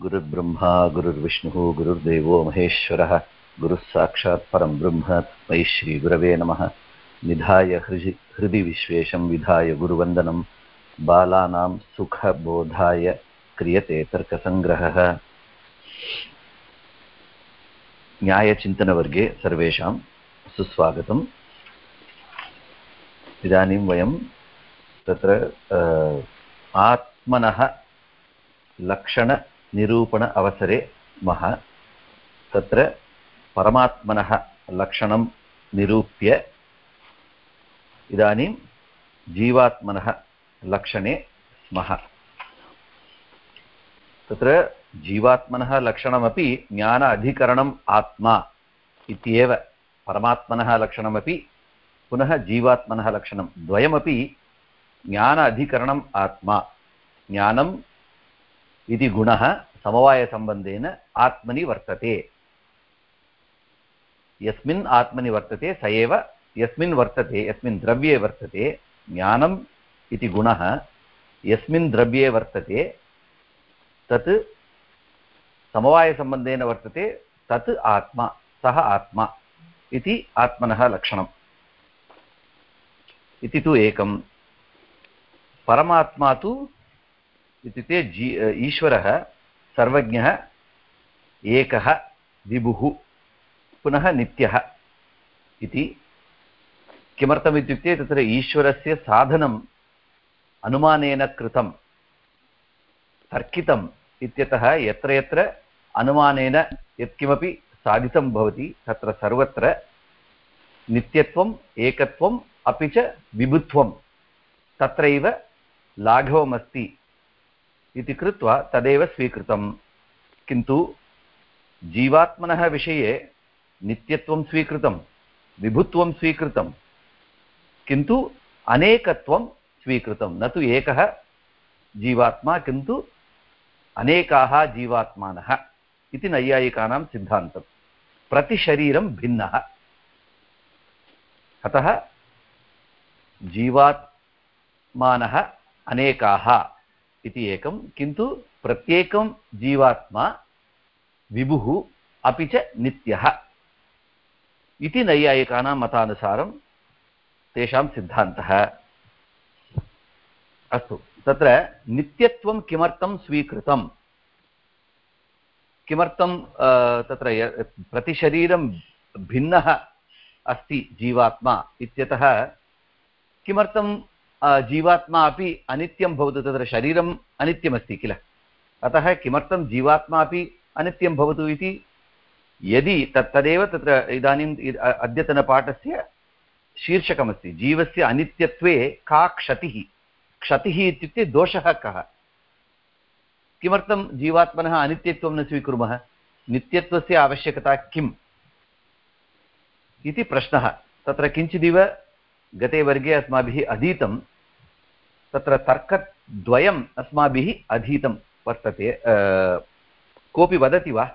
गुरुर्ब्रह्मा, गुरुर्विष्णुः, गुरुर्देवो महेश्वरः गुरुः साक्षात् परं ब्रह्म तस्मै श्रीगुरवे नमः। निधाय हृदि हृदि विश्वेशं विधाय गुरुवन्दनं। बालानां सुखबोधाय क्रियते तर्कसङ्ग्रहः। न्यायचिन्तनवर्गे सर्वेषां सुस्वागतम्। इदानीं वयं तत्र आत्मनः लक्षणनिरूपण अवसरे मः तत्र परमात्मनः लक्षणं निरूप्य इदानीं जीवात्मनः लक्षणे स्मः तत्र जीवात्मनः लक्षणमपि ज्ञान अधिकरणम् आत्मा इत्येव। परमात्मनः लक्षणमपि पुनः जीवात्मनः लक्षणं। द्वयमपि ज्ञान अधिकरणम् आत्मा। ज्ञानम् इति गुणः समवायसम्बन्धेन आत्मनि वर्तते। यस्मिन् आत्मनि वर्तते, स एव यस्मिन् वर्तते, यस्मिन् द्रव्ये वर्तते, ज्ञानम् इति गुणः, यस्मिन् द्रव्ये वर्तते, तत् समवायसम्बन्धेन वर्तते, तत् आत्मा, सः आत्मा इति आत्मनः लक्षणम्। इति तु एकं परमात्मा तु इत्युक्ते जी, ईश्वरः सर्वज्ञः एकः विभुः, पुनः नित्यः इति किमर्थमित्युक्ते तत्र ईश्वरस्य साधनम् अनुमानेन कृतं तर्कितम् इत्यतः यत्र यत्र अनुमानेन यत्किमपि साधितं भवति, तत्र सर्वत्र नित्यत्वम्, एकत्वम् अपि च विभुत्वं तत्रैव लाघवमस्ति। इति कृत्वा तदेव स्वीकृतं किन्तु जीवात्मनः विषये नित्यत्वं स्वीकृतं विभुत्वं स्वीकृतं किन्तु अनेकत्वं स्वीकृतं न तु एकः जीवात्मा, किन्तु अनेकाः जीवात्मानः इति नैयायिकानां सिद्धान्तं प्रतिशरीरं भिन्नः। अतः जीवात्मानः अनेकाः। इति एकं। किन्तु प्रत्येकं जीवात्मा विभुः अपि च नित्यः। इति नैयायिकानां मतानुसारं तेषां सिद्धान्तः। अस्तु, तत्र नित्यत्वं किमर्थं स्वीकृतं? किमर्थं तत्र प्रतिशरीरं भिन्नः अस्ति जीवात्मा इत्यतः किमर्थं जीवात्मा अपि अनित्यं भवतु तत्र शरीरम् अनित्यमस्ति किल अतः किमर्थं जीवात्मा अपि अनित्यं भवतु इति यदि तत् तदेव तत्र इदानीम् अद्यतनपाठस्य शीर्षकमस्ति जीवस्य अनित्यत्वे का क्षतिः क्षतिः इत्युक्ते दोषः कः किमर्थं जीवात्मनः अनित्यत्वं न स्वीकुर्मः नित्यत्वस्य आवश्यकता किम् इति प्रश्नः तत्र किञ्चिदिव गते वर्गे अस्माभिः अधीतं तत्र तर्कद्वयम् अस्माभिः अधीतं वर्तते कोऽपि वदति वा?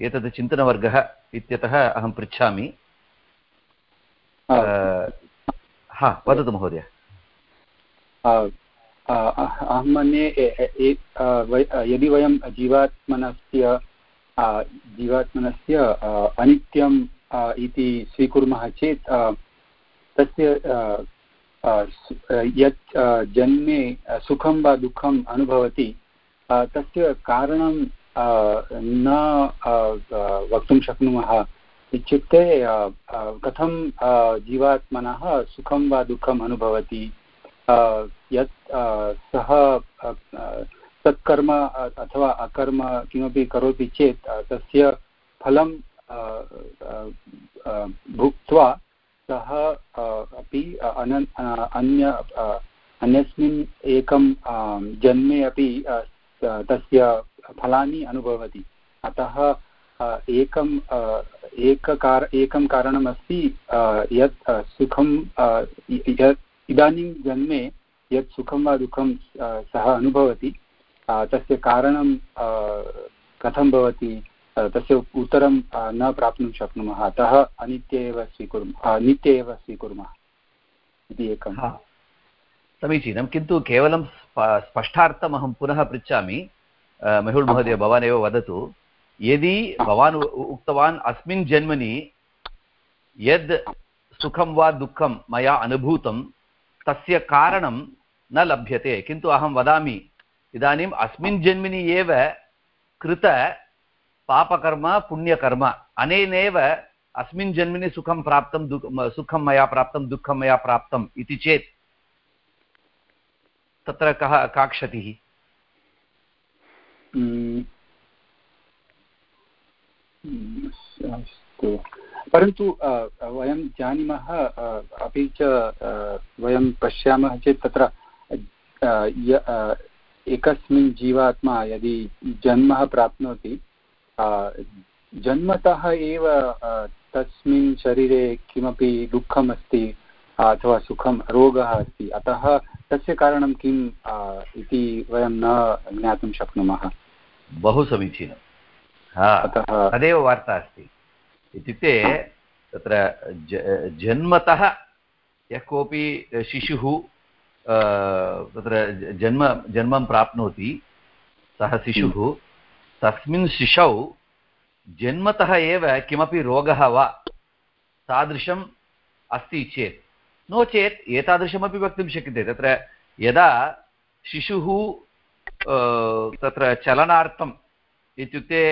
एतत् चिन्तनवर्गः इत्यतः अहं पृच्छामि। हा। वदतु महोदय। अहं मन्ये यदि वयं जीवात्मनस्य जीवात्मनस्य अनित्यं इति स्वीकुर्मः चेत् तस्य यत् जन्मे सुखं वा दुःखम् अनुभवति तस्य कारणं न वक्तुं शक्नुमः इत्युक्ते कथं जीवात्मनः सुखं वा दुःखम् अनुभवति यत् सः तत्कर्म अथवा अकर्म किमपि करोति चेत् तस्य फलं भुक्त्वा सः अपि अन अन्य अन्यस्मिन् एकं जन्मे अपि तस्य फलानि अनुभवति। अतः एकम् एककार, एकं कारणमस्ति यत् सुखं यत्, इदानीं जन्मे यत् सुखं वा दुःखं सः अनुभवति तस्य कारणं कथं भवति? तस्य उत्तरं न प्राप्तुं शक्नुमः। अतः अनित्य एव स्वीकुर्मः नित्य एव स्वीकुर्मः। इति एकं। समीचीनं। किन्तु केवलं स्पष्टार्थम् अहं पुनः पृच्छामि। मेहुल् महोदय भवान् एव वदतु। यदि भवान् उक्तवान् अस्मिन् जन्मनि यद् सुखं वा दुःखं मया अनुभूतं तस्य कारणं न लभ्यते। किन्तु अहं वदामि इदानीम् अस्मिन् जन्मनि एव कृत पापकर्म, पुण्यकर्म, अनेनैव अस्मिन् जन्मनि सुखं प्राप्तं दुः सुखं मया प्राप्तं, दुःखं मया प्राप्तम् इति चेत् तत्र कः का क्षतिः अस्तु। परन्तु वयं जानीमः अपि च वयं पश्यामः चेत् तत्र एकस्मिन् जीवात्मा यदि जन्म प्राप्नोति जन्मतः एव तस्मिन् शरीरे किमपि दुःखम् अस्ति अथवा सुखं रोगः अस्ति अतः तस्य कारणं किम् इति वयं न ज्ञातुं शक्नुमः। बहु समीचीनं। अतः तदेव वार्ता अस्ति। इत्युक्ते तत्र जन्मतः यः कोऽपि शिशुः तत्र जन्म जन्मं प्राप्नोति सः शिशुः तस्मिन् शिशौ जन्मतः एव किमपि रोगः वा तादृशम् अस्ति चेत्। नो चेत् एतादृशमपि वक्तुं शक्यते। तत्र यदा शिशुः तत्र चलनार्थम् इत्युक्ते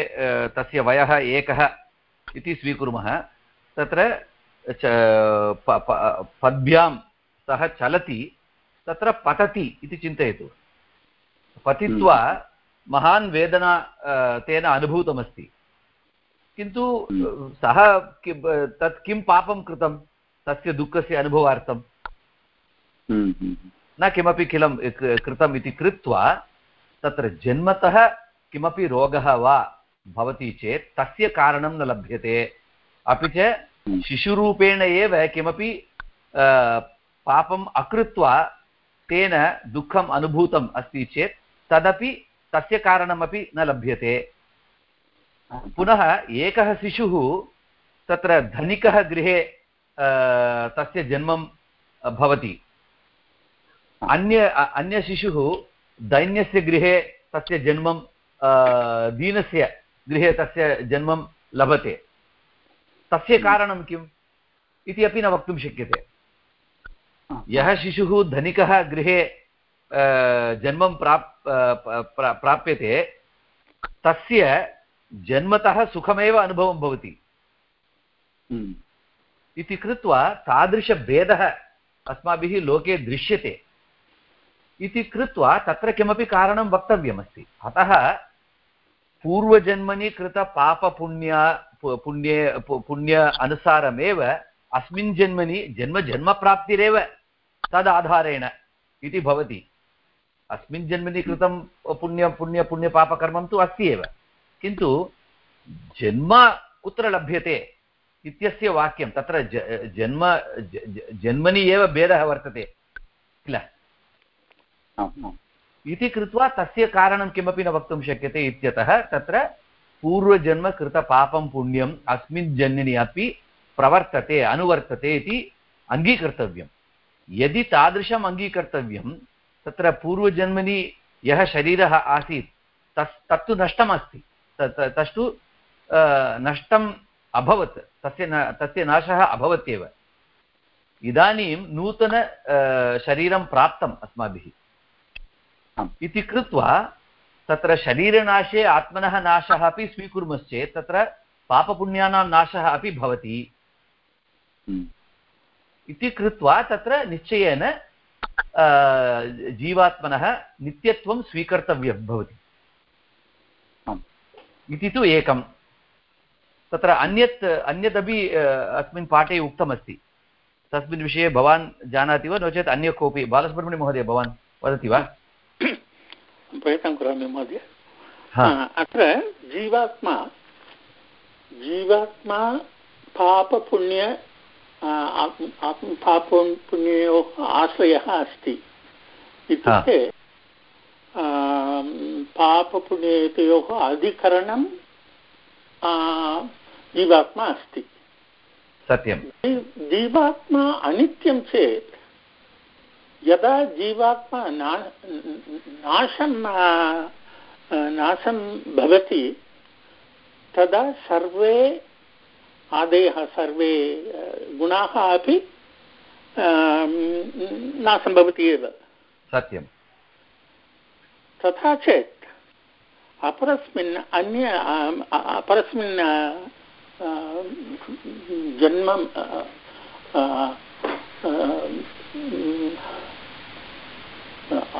तस्य वयः एकः इति स्वीकुर्मः, तत्र पद्भ्यां सः चलति, तत्र पतति इति चिन्तयतु। पतित्वा महान् वेदना तेन अनुभूतमस्ति। किन्तु सः तत् किं पापं कृतं तस्य दुःखस्य अनुभवार्थं न किमपि किलं कृतम् इति कृत्वा तत्र जन्मतः किमपि रोगः वा भवति चेत् तस्य कारणं न लभ्यते। अपि च शिशुरूपेण एव किमपि पापम् अकृत्वा तेन दुःखम् अनुभूतम् अस्ति चेत् तदपि तस्य कारणमपि न लभ्यते। पुनः एकः शिशुः तत्र धनिकः गृहे तस्य जन्मं भवति। अन्य अन्यशिशुः दैन्यस्य गृहे तस्य जन्मं दीनस्य गृहे तस्य जन्मं लभते। तस्य कारणं किम्? इति अपि न वक्तुं शक्यते। यः शिशुः धनिकः गृहे जन्मं प्राप् प्राप्यते तस्य जन्मतः सुखमेव अनुभवं भवति। हम्म। इति कृत्वा तादृशभेदः अस्माभिः लोके दृश्यते। इति कृत्वा तत्र किमपि कारणं वक्तव्यमस्ति। अतः पूर्वजन्मनि कृतपापपुण्य पुण्ये पुण्य अनुसारमेव अस्मिन् जन्मनि जन्मजन्मप्राप्तिरेव तदाधारेण इति भवति। अस्मिन् जन्मनि कृतं पुण्य पुण्य पुण्यपापकर्मं तु अस्ति एव। किन्तु जन्म कुत्र लभ्यते इत्यस्य वाक्यं तत्र जन्म जन्मनि एव भेदः वर्तते किल? इति कृत्वा तस्य कारणं किमपि न वक्तुं शक्यते इत्यतः तत्र पूर्वजन्मकृतपापं पुण्यम् अस्मिन् जन्मनि अपि प्रवर्तते अनुवर्तते इति अङ्गीकर्तव्यं यदि तादृशम् अङ्गीकर्तव्यं तत्र पूर्वजन्मनि यः शरीरः आसीत् तस् तत्तु नष्टमस्ति। तस्तु नष्टम् अभवत् तस्य न तस्य नाशः अभवत् एव इदानीं नूतन शरीरं प्राप्तम् अस्माभिः। इति कृत्वा तत्र शरीरनाशे आत्मनः नाशः अपि स्वीकुर्मश्चेत् तत्र पापपुण्यानां नाशः अपि भवति। इति कृत्वा तत्र निश्चयेन जीवात्मनः नित्यत्वं स्वीकर्तव्यं भवति। इति तु एकं तत्र अन्यत् अन्यदपि अस्मिन् पाठे उक्तमस्ति। तस्मिन् विषये भवान् जानाति वा? नो चेत् अन्य कोऽपि। बालसुब्रह्मण्यमहोदय भवान् वदति वा? प्रयत्नं करोमि महोदय। अत्र जीवात्मा जीवात्मा पापपुण्य पापपुण्ययोः आश्रयः अस्ति। इत्युक्ते पापपुण्ययोः अधिकरणं जीवात्मा अस्ति। सत्यं जीवात्मा अनित्यं चेत् यदा जीवात्मा नाशं नाशं भवति तदा सर्वे आदयः सर्वे गुणाः अपि अं, नाशं भवति एव। सत्यं तथा चेत् अपरस्मिन् अन्य अपरस्मिन् जन्म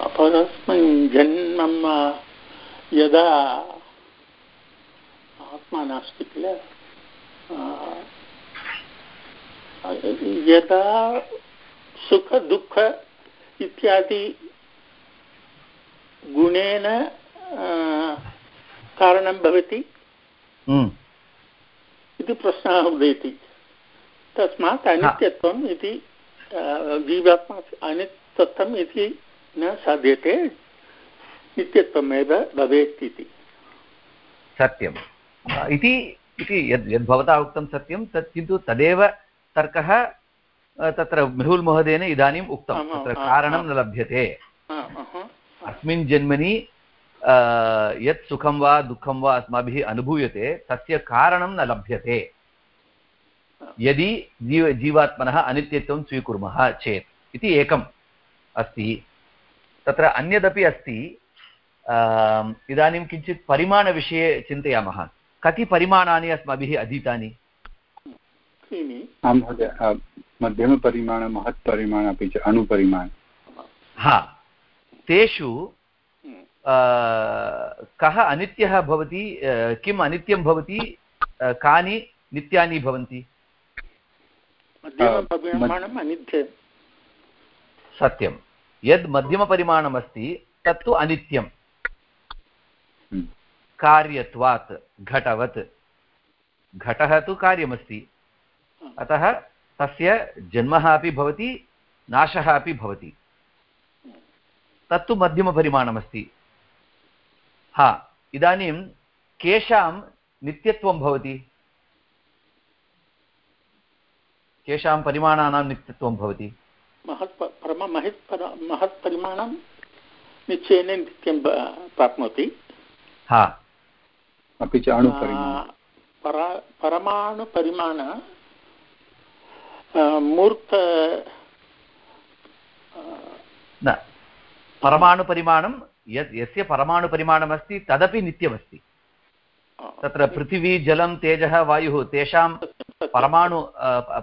अपरस्मिन् जन्मं यदा आत्मा नास्ति किल? यदा सुख दुःख इत्यादि गुणेन कारणं भवति। हम्म, इति प्रश्नः उदेति। तस्मात् अनित्यत्वम् इति जीवात्मा अनित्यत्वम् इति न साध्यते नित्यत्वमेव भवेत् इति। सत्यम्। इति इति यद् यद् भवता उक्तं सत्यं तत् किन्तु तदेव तर्कः तत्र मेहुल् महोदयेन इदानीम् उक्तं तत्र कारणं न लभ्यते। अस्मिन् जन्मनि यत् सुखं वा दुःखं वा अस्माभिः अनुभूयते तस्य कारणं न लभ्यते। यदि जीव जीवात्मनः अनित्यत्वं स्वीकुर्मः चेत् इति एकम् अस्ति। तत्र अन्यदपि अस्ति इदानीं किञ्चित् परिमाणविषये चिन्तयामः। कति परिमाणानि अस्माभिः अधीतानि? आं महोदय मध्यमपरिमाण महत्परिमाण अपि च अणुपरिमाण हा। तेषु कः अनित्यः भवति किम् अनित्यं भवति कानि नित्यानि भवन्ति? सत्यं। यद् मध्यमपरिमाणमस्ति तत्तु अनित्यं कार्यत्वात् घटवत्। घटः तु कार्यमस्ति। अतः तस्य जन्मः अपि भवति नाशः अपि भवति। तत्तु मध्यमपरिमाणमस्ति। हा इदानीं केषां नित्यत्वं भवति? केषां परिमाणानां नित्यत्वं भवति? महत् परम महत्परिमाणं निश्चयेन नित्यं प्राप्नोति। हा। अपि च अणुपरिमाण। परमाणुपरिमाण मूर्त न परमाणुपरिमाणं यत् यस्य परमाणुपरिमाणमस्ति तदपि नित्यमस्ति। तत्र पृथिवी जलं तेजः वायुः तेषां परमाणु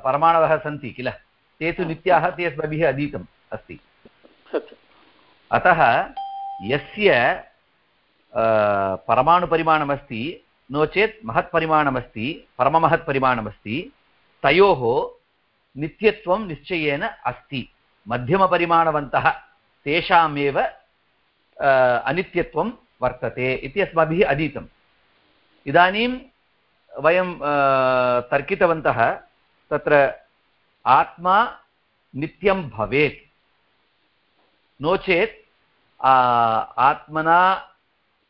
परमाणवः सन्ति किल? ते तु नित्याः ते अस्माभिः अधीतम् अस्ति। अतः यस्य परमाणुपरिमाणमस्ति, नो चेत् महत्परिमाणमस्ति, परममहत्परिमाणमस्ति, तयोः नित्यत्वं निश्चयेन अस्ति। मध्यमपरिमाणवन्तः तेषामेव अनित्यत्वं वर्तते इति अस्माभिः अधीतम्। इदानीं वयं तर्कितवन्तः तत्र आत्मा नित्यं भवेत्। नो चेत् आत्मना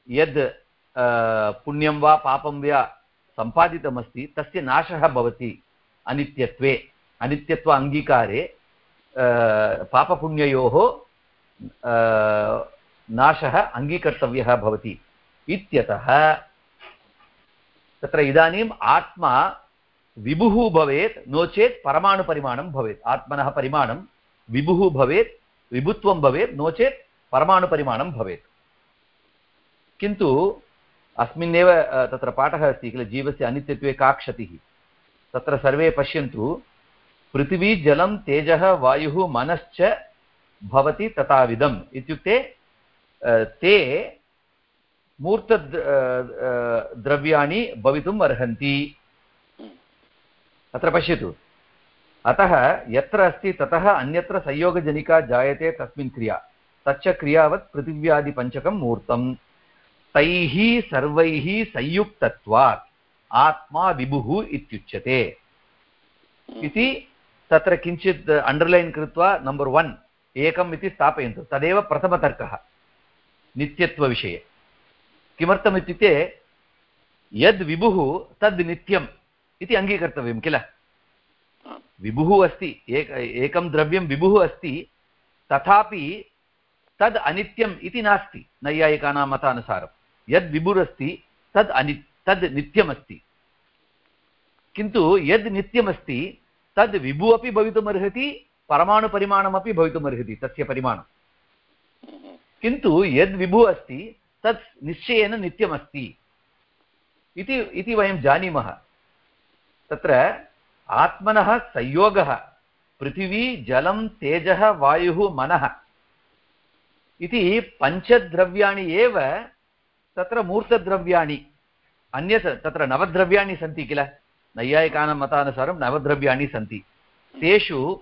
यद् पुण्यं वा पापं वा सम्पादितमस्ति, तस्य नाशः भवति अनित्यत्वे। अनित्यत्व अङ्गीकारे पापपुण्ययोः नाशः अङ्गीकर्तव्यः भवति इत्यतः तत्र इदानीम् आत्मा विभुः भवेत्, नो चेत् परमाणुपरिमाणं भवेत्। आत्मनः परिमाणं विभुः भवेत्, विभुत्वं भवेत्, नो चेत् परमाणुपरिमाणं भवेत्। किन्तु अस्मिन्नेव तत्र पाठः अस्ति किल, जीवस्य अनित्यत्वे का क्षतिः तत्र सर्वे पश्यन्तु, पृथिवी जलं तेजः वायुः मनश्च भवति तथाविधम् इत्युक्ते ते मूर्त द्रव्याणि भवितुम् अर्हन्ति। अत्र पश्यतु। अतः यत्र अस्ति ततः अन्यत्र संयोगजनिका जायते तस्मिन् क्रिया। तच्च क्रियावत् पृथिव्यादिपञ्चकं मूर्तं तैः सर्वैः संयुक्तत्वात्। आत्मा विभुः इत्युच्यते। इति तत्र किञ्चित् अण्डर्लैन् कृत्वा नम्बर् वन् एकम् इति स्थापयन्तु। तदेव प्रथमतर्कः नित्यत्वविषये। किमर्थम् इत्युक्ते यद् विभुः तद् नित्यम् इति अङ्गीकर्तव्यं किल? विभुः अस्ति एक एकं द्रव्यं विभुः अस्ति तथापि तद् अनित्यम् इति नास्ति नैयायिकानां मतानुसारं यद् विभुरस्ति, तद् अनि, तद् नित्यमस्ति। किन्तु यद् नित्यमस्ति, तद् विभु अपि भवितुमर्हति परमाणुपरिमाणमपि भवितुमर्हति, तस्य परिमाणं। किन्तु यद् विभुः अस्ति, तत् निश्चयेन नित्यमस्ति। इति इति वयं जानीमः। तत्र आत्मनः संयोगः, पृथिवी जलं तेजः वायुः मनः। इति पञ्चद्रव्याणि एव तत्र मूर्तद्रव्याणि। अन्यत् तत्र नवद्रव्याणि सन्ति किल? नैयायिकानां मतानुसारं नवद्रव्याणि सन्ति। तेषु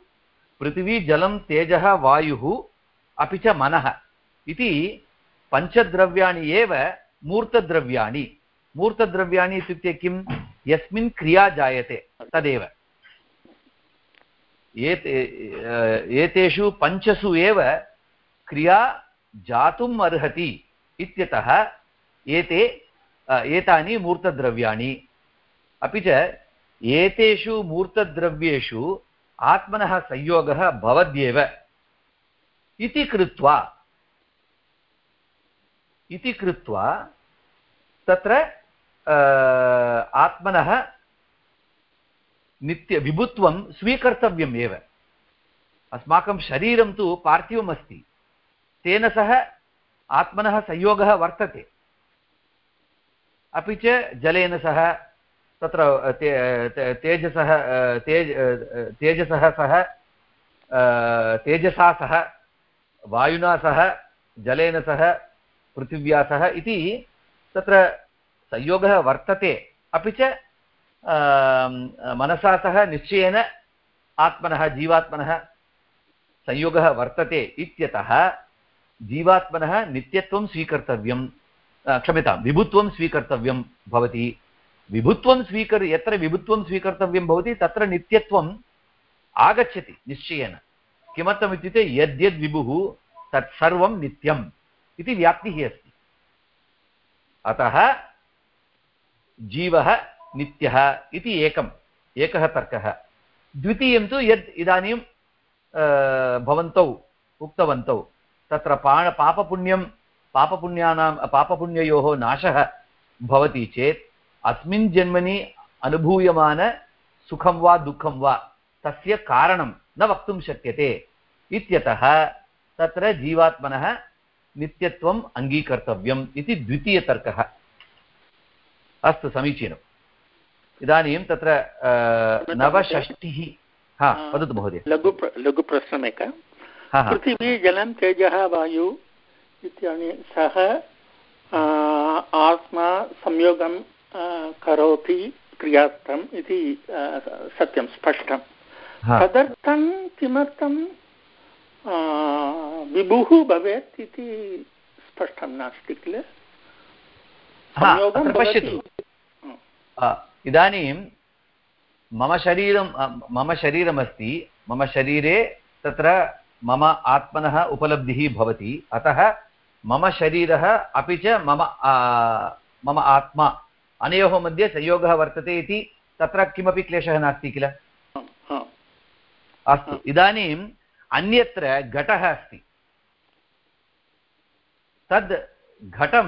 पृथिवी जलं, तेजः, वायुः, अपि च मनः इति पञ्चद्रव्याणि एव मूर्तद्रव्याणि। मूर्तद्रव्याणि इत्युक्ते किं यस्मिन् क्रिया जायते तदेव। एते एतेषु पञ्चसु एव क्रिया जातुम् अर्हति इत्यतः एते एतानि मूर्तद्रव्याणि। अपि च, एतेषु मूर्तद्रव्येषु आत्मनः संयोगः भवद्येव इति कृत्वा इति कृत्वा तत्र आत्मनः नित्यविभुत्वं स्वीकर्तव्यम् एव। अस्माकं शरीरं तु पार्थिवमस्ति। तेन सह आत्मनः संयोगः वर्तते। अपि च जलेन सह, तत्र तेजसः तेज तेजसः सह तेजसा सह, वायुना सह, जलेन सह, पृथिव्या सह इति तत्र संयोगः वर्तते। अपि च मनसा सह निश्चयेन आत्मनः, जीवात्मनः संयोगः वर्तते इत्यतः जीवात्मनः नित्यत्वं स्वीकर्तव्यं क्षम्यतां, विभुत्वं स्वीकर्तव्यं भवति। विभुत्वं स्वीकर्, यत्र विभुत्वं स्वीकर्तव्यं भवति, तत्र नित्यत्वम् आगच्छति निश्चयेन। किमर्थमित्युक्ते यद्यद् विभुः तत्सर्वं नित्यम् इति व्याप्तिः अस्ति। अतः, जीवः नित्यः इति एकम्, एकः तर्कः। द्वितीयं तु यद् इदानीं भवन्तौ, उक्तवन्तौ, तत्र पाण, पापपुण्यं पापपुण्यानां पापपुण्ययोः नाशः भवति चेत् अस्मिन् जन्मनि अनुभूयमान सुखं वा दुःखं वा तस्य कारणं न वक्तुं शक्यते। इत्यतः तत्र जीवात्मनः नित्यत्वम् अङ्गीकर्तव्यम् इति द्वितीयतर्कः। अस्तु समीचीनम् इदानीं तत्र नवषष्टिः। हा वदतु महोदय। लघु लघुप्रश्नमेकः पृथिवी जलं तेजः वायु इत्यादि सः आत्मा संयोगं करोति क्रियार्थम् इति सत्यं स्पष्टं तदर्थं किमर्थं विभुः भवेत् इति स्पष्टं नास्ति किल? पश्यतु। इदानीं मम शरीरं मम शरीरमस्ति मम शरीरे तत्र मम आत्मनः उपलब्धिः भवति। अतः मम शरीरः अपि च मम मम आत्मा। अनयोः मध्ये संयोगः वर्तते इति तत्र किमपि क्लेशः नास्ति किल? अस्तु इदानीम् अन्यत्र घटः अस्ति। तद् घटं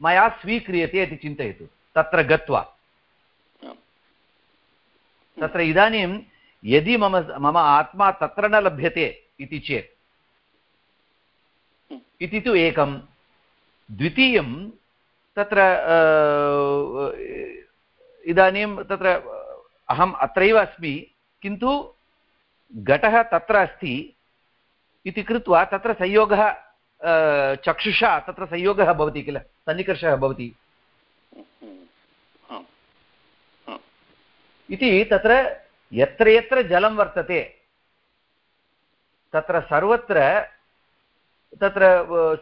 मया स्वीक्रियते इति चिन्तयतु। तत्र गत्वा। तत्र इदानीं यदि मम मम आत्मा तत्र न लभ्यते इति चेत् इति तु एकं द्वितीयं तत्र इदानीं तत्र अहम् अत्रैव अस्मि, किन्तु घटः तत्र अस्ति इति कृत्वा तत्र संयोगः चक्षुषा तत्र संयोगः भवति किल, सन्निकर्षः भवति। इति तत्र यत्र यत्र जलं वर्तते, तत्र सर्वत्र तत्र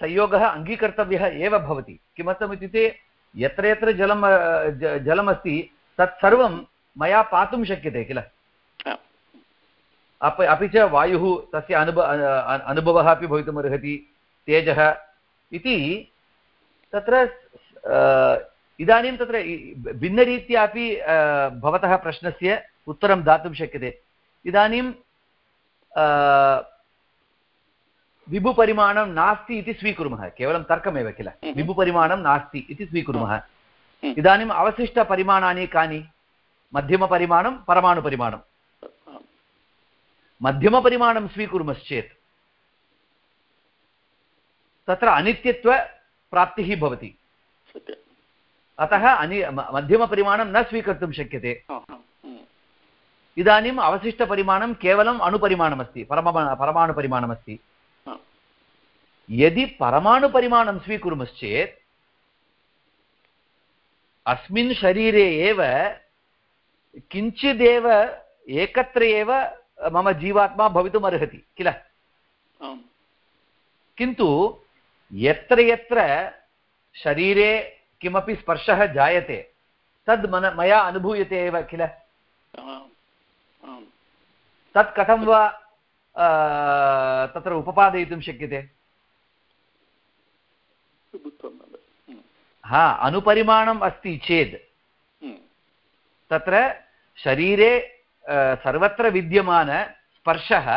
संयोगः अङ्गीकर्तव्यः एव भवति। किमर्थमित्युक्ते यत्र यत्र जलं जलमस्ति तत्सर्वं मया पातुं शक्यते किल? अपि अपि च वायुः तस्य अनुभ अनुभवः अपि भवितुमर्हति तेजः इति तत्र इदानीं तत्र भिन्नरीत्या अपि भवतः प्रश्नस्य उत्तरं दातुं शक्यते। इदानीं विभुपरिमाणं नास्ति इति स्वीकुर्मः केवलं तर्कमेव किल हम्म। विभुपरिमाणं नास्ति इति स्वीकुर्मः हम्म। इदानीम् अवशिष्टपरिमाणानि कानि मध्यमपरिमाणं परमाणुपरिमाणं मध्यमपरिमाणं स्वीकुर्मश्चेत् तत्र अनित्यत्वप्राप्तिः भवति अतः अनि मध्यमपरिमाणं न स्वीकर्तुं शक्यते. हम्म. इदानीम् अवशिष्टपरिमाणं केवलम् अणुपरिमाणमस्ति परम परमाणुपरिमाणमस्ति. यदि परमाणुपरिमाणं स्वीकुर्मश्चेत् अस्मिन् शरीरे एव किञ्चिदेव एकत्र एव मम जीवात्मा भवितुम् अर्हति किल किन्तु यत्र यत्र शरीरे किमपि स्पर्शः जायते तद् मन मया अनुभूयते एव किल? तत् कथं वा तत्र उपपादयितुं शक्यते? भवति. हम्म. हा अनुपरिमाणम् अस्ति चेत् हम्म. तत्र शरीरे सर्वत्र विद्यमानस्पर्शः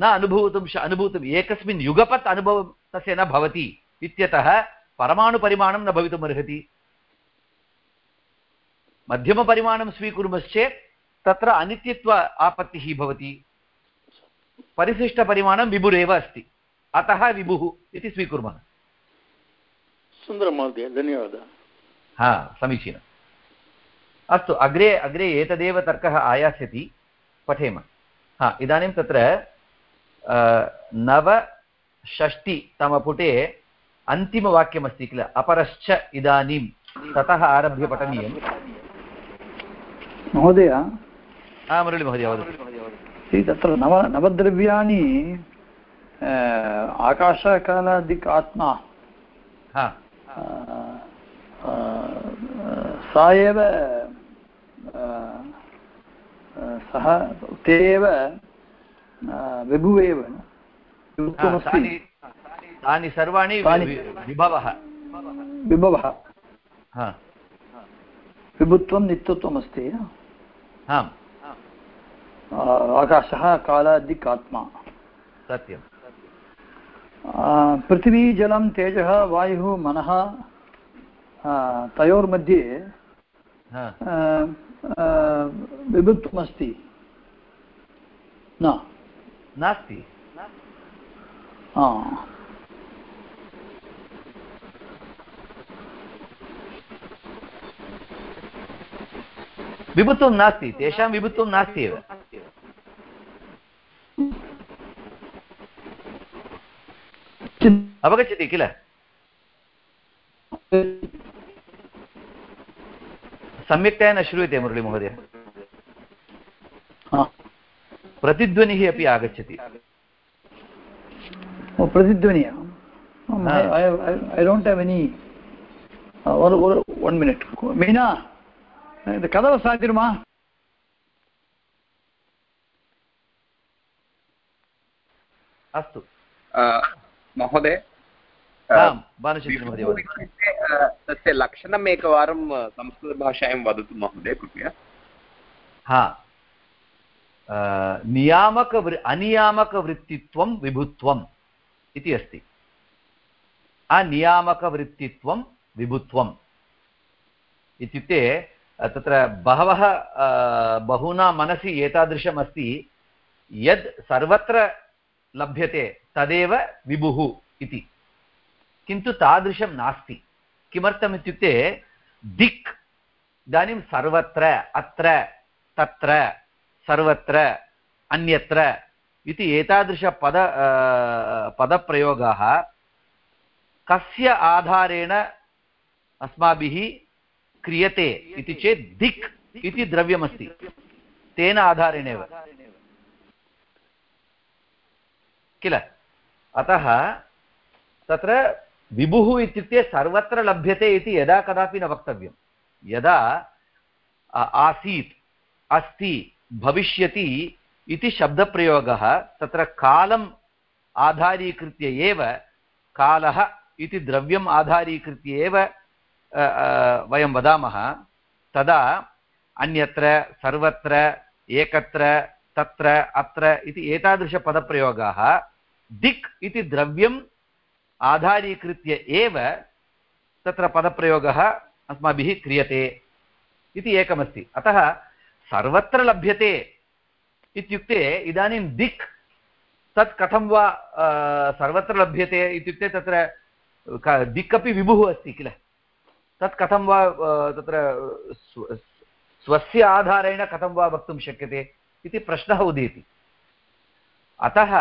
न अनुभूतुं अनुभूतुम् एकस्मिन् युगपत् अनुभवं तस्य न भवति इत्यतः परमाणुपरिमाणं न भवितुमर्हति मध्यमपरिमाणं स्वीकुर्मश्चेत् तत्र अनित्यत्व आपत्तिः भवति परिशिष्टपरिमाणं विभुरेव अस्ति अतः विभुः इति स्वीकुर्मः सुन्दरं महोदय धन्यवादः। हा समीचीनम्। अस्तु अग्रे अग्रे एतदेव तर्कः आयास्यति। पठेम। हा इदानीं तत्र नवषष्टितमपुटे अन्तिमवाक्यमस्ति किल? अपरश्च इदानीं ततः आरभ्य पठनीयं महोदय। हा मुरळीमहोदय वदतु। तत्र नव नवद्रव्याणि आकाशकालादिक् आत्मा। हा। सा एव सः ते एव विभुः एव तानि सर्वाणि विभवः। विभवः। विभुत्वं नित्यत्वमस्ति आम्। आकाशः कालादिक् आत्मा सत्यं आ, पृथिवी जलं तेजः वायुः मनः तयोर्मध्ये विभुत्वमस्ति। न। नास्ति। विभुत्वं नास्ति तेषां विभुत्वं नास्ति एव। अवगच्छति किल? सम्यक्तया न श्रूयते मुरळीमहोदय प्रतिध्वनिः अपि आगच्छति। प्रतिध्वनि। I don't have any one minute महोदय तस्य लक्षणम् एकवारं संस्कृतभाषायां वदतु महोदय कृपया। हा। नियामकवृ अनियामकवृत्तित्वं विभुत्वम् इति अस्ति। अनियामकवृत्तित्वं विभुत्वम् इत्युक्ते तत्र बहवः बहूनां मनसि एतादृशम् अस्ति यद् सर्वत्र लभ्यते, तदेव विभुः इति। किन्तु तादृशं नास्ति। किमर्थम् इत्युक्ते, दिक्, इदानीं सर्वत्र, अत्र, तत्र, सर्वत्र, अन्यत्र इति एतादृशपद पदप्रयोगाः कस्य आधारेण अस्माभिः क्रियते इति चेत् दिक् इति द्रव्यमस्ति। तेन आधारेणेव। किल? अतः तत्र विभुः इत्युक्ते सर्वत्र लभ्यते इति यदा कदापि न वक्तव्यं। यदा आसीत्, अस्ति, भविष्यति इति शब्दप्रयोगः तत्र कालम् आधारीकृत्य एव, कालः इति द्रव्यम् आधारीकृत्य एव वयं वदामः, तदा अन्यत्र, सर्वत्र, एकत्र, तत्र, अत्र इति एतादृशपदप्रयोगाः दिक् इति द्रव्यम् आधारीकृत्य एव तत्र पदप्रयोगः अस्माभिः क्रियते इति एकमस्ति। अतः सर्वत्र लभ्यते इत्युक्ते इदानीं दिक् तत् कथं वा सर्वत्र लभ्यते इत्युक्ते तत्र दिक् अपि विभुः अस्ति किल? तत् कथं वा तत्र स्वस्य आधारेण कथं वा वक्तुं शक्यते इति प्रश्नः उदेति। अतः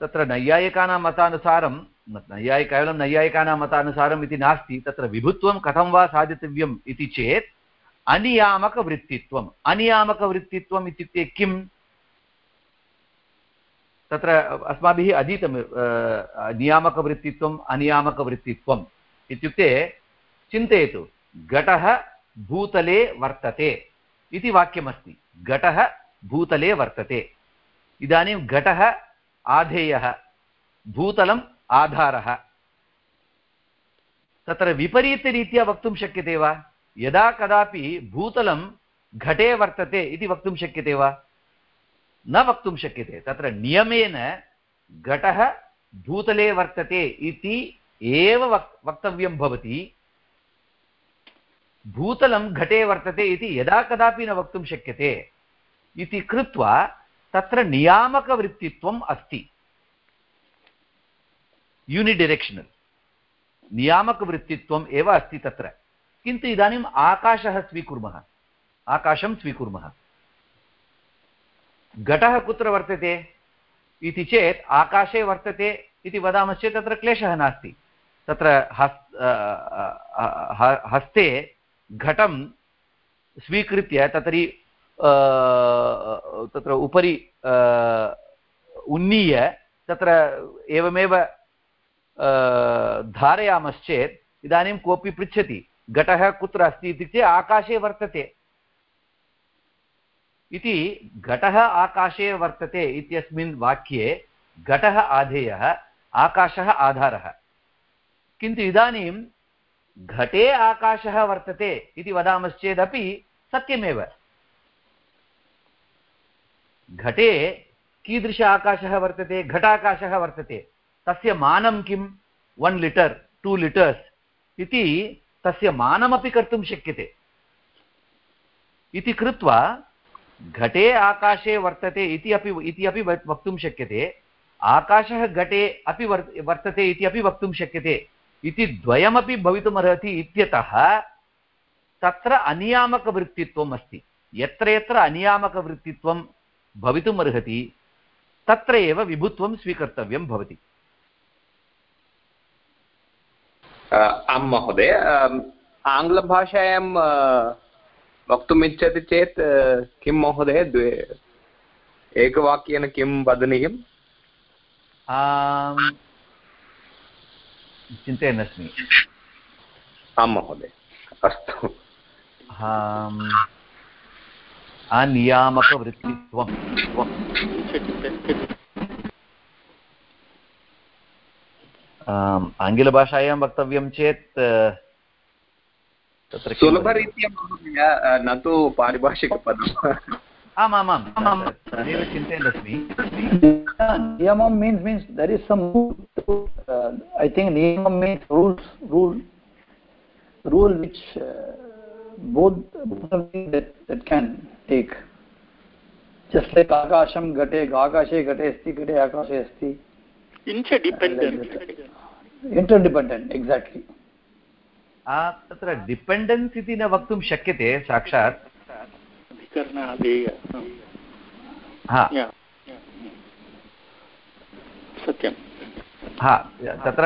तत्र नैयायिकानां मतानुसारं नैयायि, केवलं नैयायिकानां मतानुसारम् इति नास्ति, तत्र विभुत्वं कथं वा साधितव्यम् इति चेत् अनियामकवृत्तित्वम्। अनियामकवृत्तित्वम् इत्युक्ते किम् तत्र अस्माभिः अधीतं नियामकवृत्तित्वम् अनियामकवृत्तित्वम् इत्युक्ते चिन्तयतु, घटः भूतले वर्तते इति वाक्यमस्ति। घटः भूतले वर्तते। इदानीं घटः आधेयः। भूतलम् आधारः। तत्र विपरीतरीत्या वक्तुं शक्यते वा? यदा कदापि भूतलं घटे वर्तते इति वक्तुं शक्यते वा? न वक्तुं शक्यते। तत्र नियमेन घटः भूतले वर्तते इति एव वक्, वक्तव्यं भवति। भूतलं घटे वर्तते इति यदा कदापि न वक्तुं शक्यते इति कृत्वा तत्र नियामकवृत्तित्वम् अस्ति। यूनिडिरेक्षनल् नियामकवृत्तित्वम् एव अस्ति तत्र। किन्तु इदानीम् आकाशः स्वीकुर्मः। आकाशं स्वीकुर्मः। घटः कुत्र वर्तते? इति चेत् आकाशे वर्तते इति वदामश्चेत् तत्र क्लेशः नास्ति। तत्र हस् हस्ते घटं स्वीकृत्य तर्हि तत्र उपरि उन्नीय, तत्र एवमेव धारयामश्चेत् इदानीं कोऽपि पृच्छति, घटः कुत्र अस्ति इत्युक्ते आकाशे वर्तते। इति घटः आकाशे वर्तते इत्यस्मिन् वाक्ये घटः आधेयः, आकाशः आधारः। किन्तु इदानीं घटे आकाशः वर्तते इति वदामश्चेदपि सत्यमेव। घटे कीदृश आकाशः वर्तते घटाकाशः वर्तते। तस्य मानं किं? वन् लिटर् टु लिटर्स् इति तस्य मानमपि कर्तुं शक्यते। इति कृत्वा घटे आकाशे वर्तते इति अपि इति अपि वक्तुं शक्यते। आकाशः घटे अपि वर् वर्तते इति अपि वक्तुं शक्यते। इति द्वयमपि भवितुमर्हति इत्यतः तत्र अनियामकवृत्तित्वम् अस्ति। यत्र यत्र अनियामकवृत्तित्वं भवितुमर्हति तत्र एव विभुत्वं स्वीकर्तव्यं भवति। आं महोदय आङ्ग्लभाषायां वक्तुम् इच्छति चेत् किं महोदय द्वे एकवाक्येन किं वदनीयम्? चिन्तयन्नस्मि। आं महोदय अस्तु। अनियामकवृत्तित्वम् आङ्ग्लभाषायां वक्तव्यं चेत् तत्र सुलभरीत्या महोदय न तु पारिभाषिकपदम् आमामां तदेव चिन्तयन्नस्मि niyamam means means there is some uh, i think niyamam means rules rule rule which uh, both both of them that, that can take just like akasham gate akashe gate asti gate akashe asti interdependent interdependent exactly तत्र dependence इति न वक्तुं शक्यते साक्षात् सत्यं हा तत्र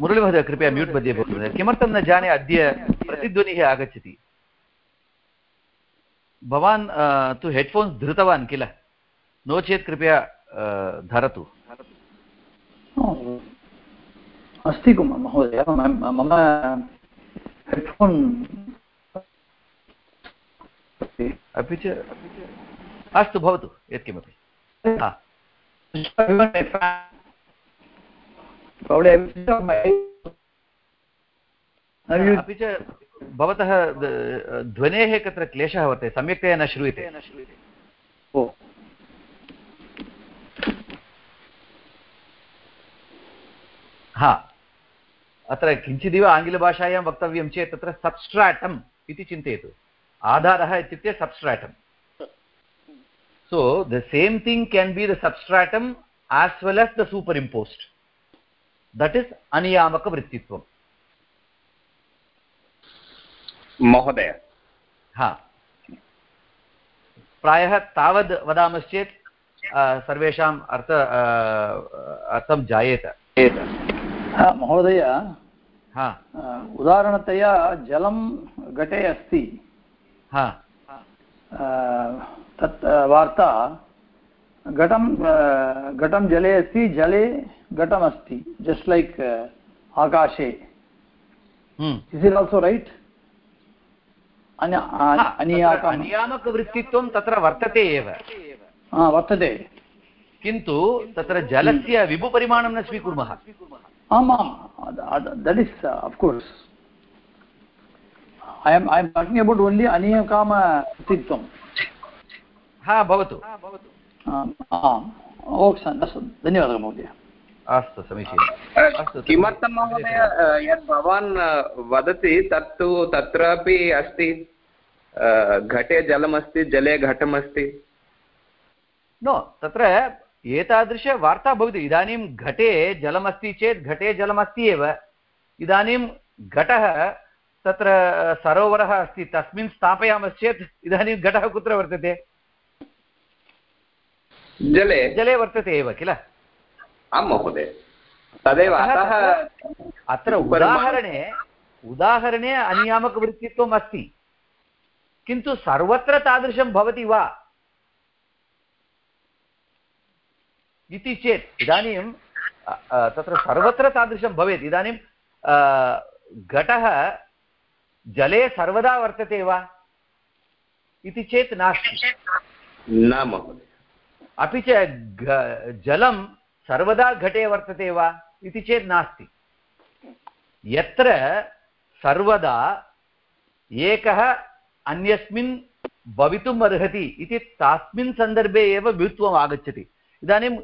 मुरळीमहोदय कृपया म्यूट् मध्ये भवतु किमर्थं न जाने अद्य प्रतिध्वनिः आगच्छति? भवान् तु हेड्फोन्स् धृतवान् किल? नो चेत् कृपया धरतु. अस्ति महोदय मम हेड्फोन् अपि च अस्तु भवतु यत्किमपि. भवतः ध्वनेः कत्र क्लेशः वर्तते सम्यक्तया न श्रूयते न श्रूयते हा अत्र किञ्चिदिव आङ्ग्लभाषायां वक्तव्यं चेत् तत्र सब्स्ट्राटम् इति चिन्तयतु आधारः इत्युक्ते substratum so the same thing can be the substratum as well as the superimposed. That is aniyamaka महोदय। हा। प्रायः तावद् वदामश्चेत् सर्वेषाम् अर्थ अर्थं जायेत। महोदय। हा। उदाहरणतया जलं घटे अस्ति। हा। तत् वार्ता घटं घटं जले अस्ति जले घटमस्ति जस्ट् लैक् आकाशे। इस् इट् आल्सो रैट् नियामकवृत्तित्वं तत्र वर्तते एव। वर्तते। किन्तु तत्र जलस्य विभुपरिमाणं न स्वीकुर्मः। आमां that is of course I am I am talking about only अनियकामवृत्तित्वं हा भवतु। धन्यवादः महोदय। अस्तु समीचीनम्। अस्तु किमर्थं महोदय यत् भवान् वदति तत्तु तत्रापि अस्ति घटे जलमस्ति जले घटमस्ति। नो तत्र एतादृशवार्ता भवति। इदानीं घटे जलमस्ति चेत् घटे जलमस्ति एव। इदानीं घटः तत्र सरोवरः अस्ति तस्मिन् स्थापयामश्चेत् इदानीं घटः कुत्र वर्तते? जले। जले वर्तते एव किल? आं महोदय। तदेव अतः अत्र उदाहरणे उदाहरणे अनियामकवृत्तित्वम् अस्ति। किन्तु सर्वत्र तादृशं भवति वा? इति चेत् इदानीं तत्र सर्वत्र तादृशं भवेत्। इदानीं घटः जले सर्वदा वर्तते वा? इति चेत् नास्ति। न महोदय। अपि च जलं सर्वदा घटे वर्तते वा इति चेत् नास्ति। यत्र सर्वदा एकः अन्यस्मिन् भवितुम् अर्हति इति तस्मिन् सन्दर्भे एव वित्वम् आगच्छति। इदानीं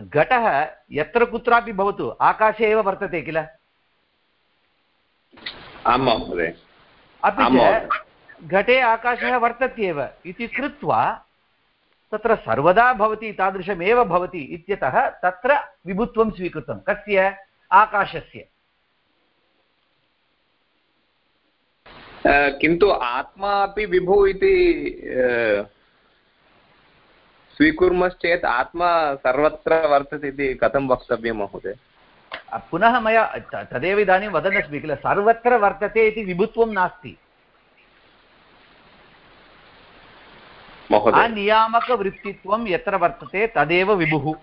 घटः यत्र कुत्रापि भवतु आकाशे एव वर्तते किल? महोदय। अपि च घटे आकाशः वर्तत्येव इति कृत्वा तत्र सर्वदा भवति तादृशमेव भवति इत्यतः तत्र विभुत्वं स्वीकृतं। कस्य? आकाशस्य। किन्तु आत्मा अपि विभु इति स्वीकुर्मश्चेत् आत्मा सर्वत्र वर्तते इति कथं वक्तव्यं महोदय? पुनः मया तदेव इदानीं वदन्नस्मि किल सर्वत्र वर्तते इति विभुत्वं नास्ति। अनियामकवृत्तित्वं यत्र वर्तते तदेव विभुः।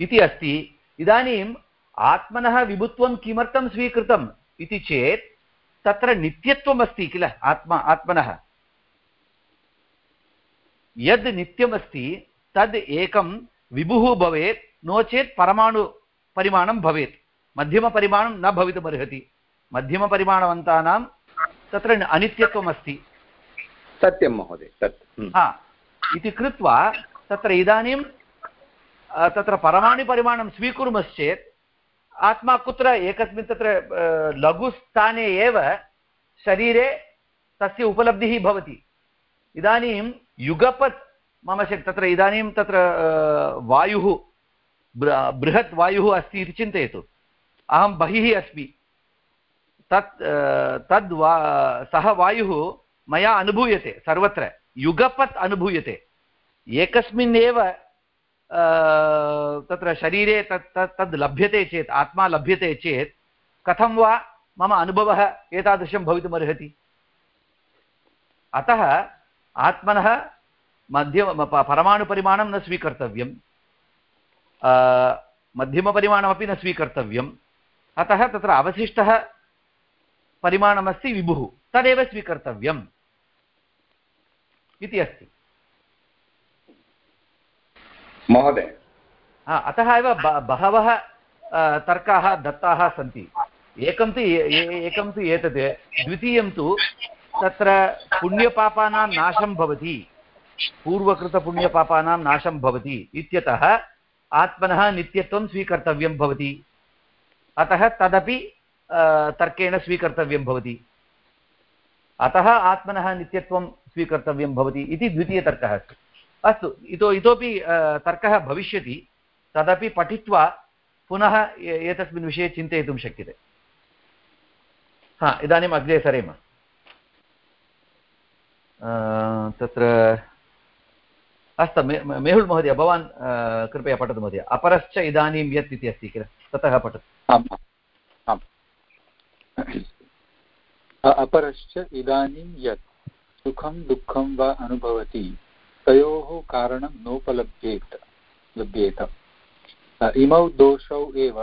इति अस्ति। इदानीम् आत्मनः विभुत्वं किमर्थं स्वीकृतम् इति चेत् तत्र नित्यत्वमस्ति किल आत्मा, आत्मनः। यद् नित्यमस्ति, तद् एकं विभुः भवेत्, नो चेत् परमाणुपरिमाणं भवेत्। मध्यमपरिमाणं न भवितुमर्हति। मध्यमपरिमाणवन्तानां तत्र अनित्यत्वमस्ति। सत्यं महोदय सत्यं हा इति कृत्वा तत्र इदानीं तत्र परमाणुपरिमाणं स्वीकुर्मश्चेत् आत्मा कुत्र एकस्मिन् तत्र लघुस्थाने एव शरीरे तस्य उपलब्धिः भवति। इदानीं युगपत् मम शक् तत्र इदानीं तत्र वायुः बृहत् वायुः अस्ति इति चिन्तयतु। अहं बहिः अस्मि। तत् तद् वा, सः वायुः मया अनुभूयते, सर्वत्र, युगपत् अनुभूयते। एकस्मिन् एव तत्र शरीरे तत् तत्, तद् लभ्यते चेत्, आत्मा लभ्यते चेत्, कथं वा मम अनुभवः एतादृशं भवितुमर्हति अतः आत्मनः मध्यम परमाणुपरिमाणं न स्वीकर्तव्यं मध्यमपरिमाणमपि न स्वीकर्तव्यम्। अतः तत्र अवशिष्टः परिमाणमस्ति विभुः तदेव स्वीकर्तव्यम् इति अस्ति। महोदय। अतः एव बहवः तर्काः दत्ताः सन्ति। एकं तु एकं तु एतत् द्वितीयं तु तत्र पुण्यपापानां नाशं भवति। पूर्वकृतपुण्यपापानां नाशं भवति इत्यतः आत्मनः नित्यत्वं स्वीकर्तव्यं भवति। अतः तदपि तर्केण स्वीकर्तव्यं भवति। अतः आत्मनः नित्यत्वं स्वीकर्तव्यं भवति इति द्वितीयतर्कः अस्ति। अस्तु, इतो, इतोपि तर्कः भविष्यति, तदपि पठित्वा पुनः एतस्मिन् विषये चिन्तयितुं शक्यते। हा, इदानीम् अग्रे सरेम। तत्र अस्तु, मे मेहुल् महोदय, भवान् कृपया पठतु महोदय। अपरश्च इदानीं यत् इति अस्ति किल? ततः पठतु। आम्। अपरश्च इदानीं यत् सुखं दुःखं वा अनुभवति, तयोः कारणं नोपलभ्येत लभ्येत। इमौ दोषौ एव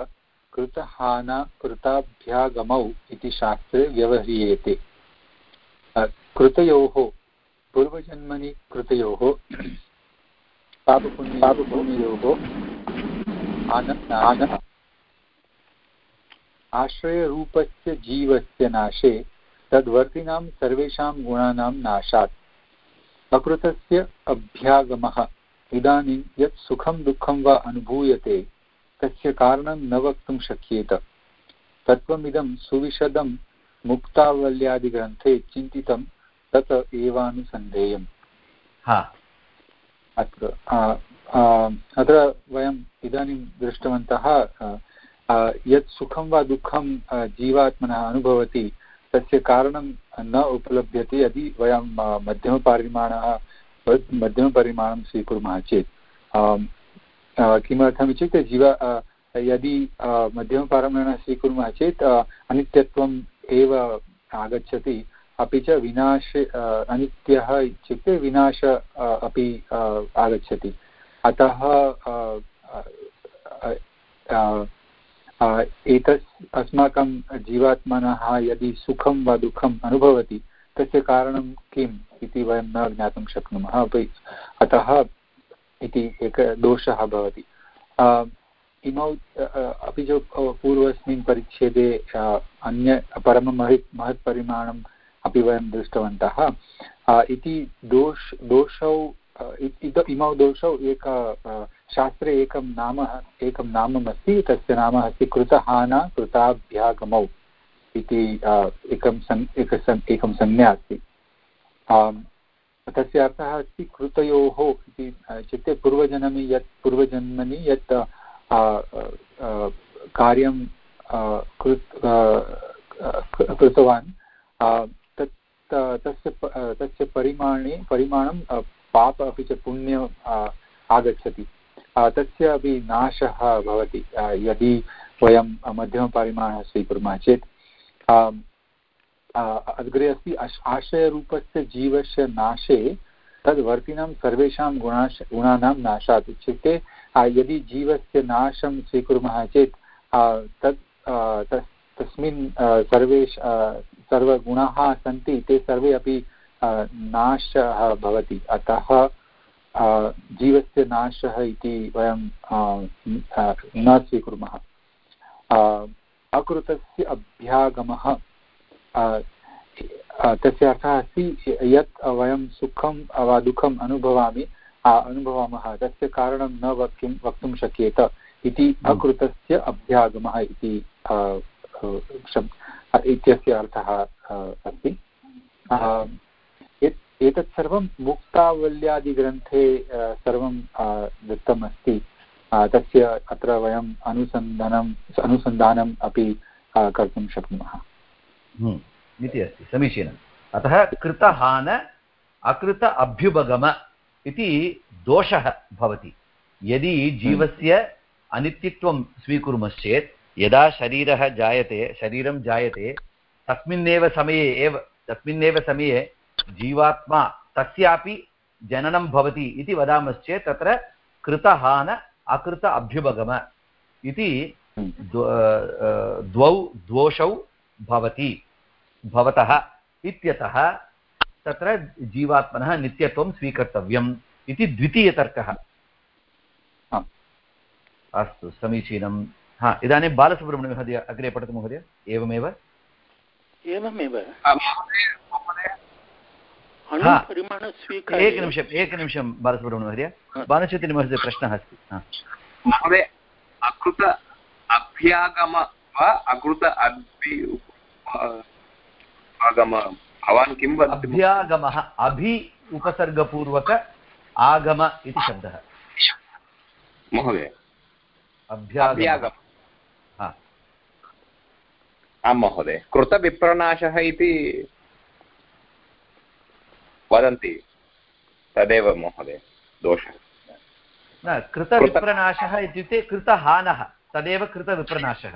कृतहाना कृताभ्यागमौ इति शास्त्रे व्यवह्रियेते। कृतयोः पूर्वजन्मनि कृतयोः पापपुण्य पापपुण्ययोः आनन्द आनन्द आश्रयरूपस्य जीवस्य नाशे तद्वर्तिनां सर्वेषां गुणानां नाशात्। अकृतस्य अभ्यागमः इदानीं यत् सुखं दुःखं वा अनुभूयते तस्य कारणं न वक्तुं शक्येत। तत्त्वमिदं सुविशदं मुक्तावल्यादिग्रन्थे चिन्तितं तत एवानुसन्धेयम्। अत्र अत्र वयम् इदानीं दृष्टवन्तः यत् सुखं वा दुःखं जीवात्मनः अनुभवति, तस्य कारणं न उपलभ्यते यदि वयं मध्यमपरिमाणः मध्यमपरिमाणं स्वीकुर्मः चेत्। किमर्थम् इत्युक्ते जीव यदि मध्यमपरिमाणः स्वीकुर्मः चेत् अनित्यत्वम् एव आगच्छति, अपि च विनाश अनित्यः इत्युक्ते विनाश अपि आगच्छति। अतः एतस् अस्माकं जीवात्मनः यदि सुखं वा दुःखम् अनुभवति, तस्य कारणं किम् इति वयं न ज्ञातुं शक्नुमः अतः इति एकः दोषः भवति। इमौ अपि च पूर्वस्मिन् परिच्छेदे अन्य परमं महत् महत्परिमाणम् अपि वयं दृष्टवन्तः। इति दोष, दोषौ इमौ दोषौ एक शास्त्रे एकं नाम, एकं नामम् अस्ति तस्य नाम अस्ति कृतहाना कृताभ्यागमौ इति एकं सं, एक सं, एकं संज्ञा अस्ति। तस्य अर्थः अस्ति कृतयोः इति इत्युक्ते पूर्वजन्मनि यत् पूर्वजन्मनि यत् कार्यं कृत् कृतवान् तत् तस्य तस्य परिमाणे, परिमाणं पाप अपि च पुण्य आगच्छति। तस्य अपि नाशः भवति यदि वयं मध्यमपरिमाणः स्वीकुर्मः चेत्। अग्रे अस्ति आशयरूपस्य जीवस्य नाशे तद्वर्तिनां सर्वेषां गुणाश, गुणानां नाशात् इत्युक्ते यदि जीवस्य नाशं स्वीकुर्मः चेत् तत् तस्, तस्मिन् सर्वेष सर्वगुणाः सन्ति, ते सर्वे अपि नाशः भवति। अतः जीवस्य नाशः इति वयं न स्वीकुर्मः। अकृतस्य अभ्यागमः तस्य अर्थः अस्ति यत् वयं सुखं वा दुःखम् अनुभवामि अनुभवामः तस्य कारणं न वक्तुं वक्तुं शक्येत इति अकृतस्य अभ्यागमः इति इत्यस्य अर्थः अस्ति। एतत् सर्वं मुक्तावल्यादिग्रन्थे सर्वं दत्तमस्ति. तस्य अत्र वयम् अनुसन्धानम् अनुसन्धानम् अपि कर्तुं शक्नुमः। इति अस्ति, समीचीनम्। अतः कृतहान, अकृत अभ्युपगम इति दोषः भवति। यदि जीवस्य अनित्यत्वं स्वीकुर्मश्चेत्, यदा शरीरः जायते, शरीरं जायते, तस्मिन्नेव समये एव, तस्मिन्नेव समये जीवात्मा तस्यापि जननं भवति इति वदामश्चेत् तत्र कृतहान अकृत अभ्युपगम इति द्वौ दोषौ भवति भवतः इत्यतः तत्र जीवात्मनः नित्यत्वं स्वीकर्तव्यम् इति द्वितीयतर्कः। अस्तु समीचीनं हा इदानीं बालसुब्रह्मण्य महोदय अग्रे पठतु महोदय एवमेव? एवमेव अ, महोदय महोदय अणुपरिमाणस्वीकारे एकनिमिषम् एकनिमिषं बालसुब्रह्मण्य महोदय. भानुचेतिनि महोदय प्रश्नः अस्ति. हा। महोदय अकृत अभ्यागम वा अकृत अभि आगम भवान् किं वदति? अभ्यागमः अभि उपसर्गपूर्वक आगम इति शब्दः। महोदय। अभ्यागमः। अभ्यागम। आं महोदय कृतविप्रनाशः इति वदन्ति तदेव महोदय दोषः। न कृतविप्रनाशः इत्युक्ते कृतहानः तदेव कृतविप्रनाशः।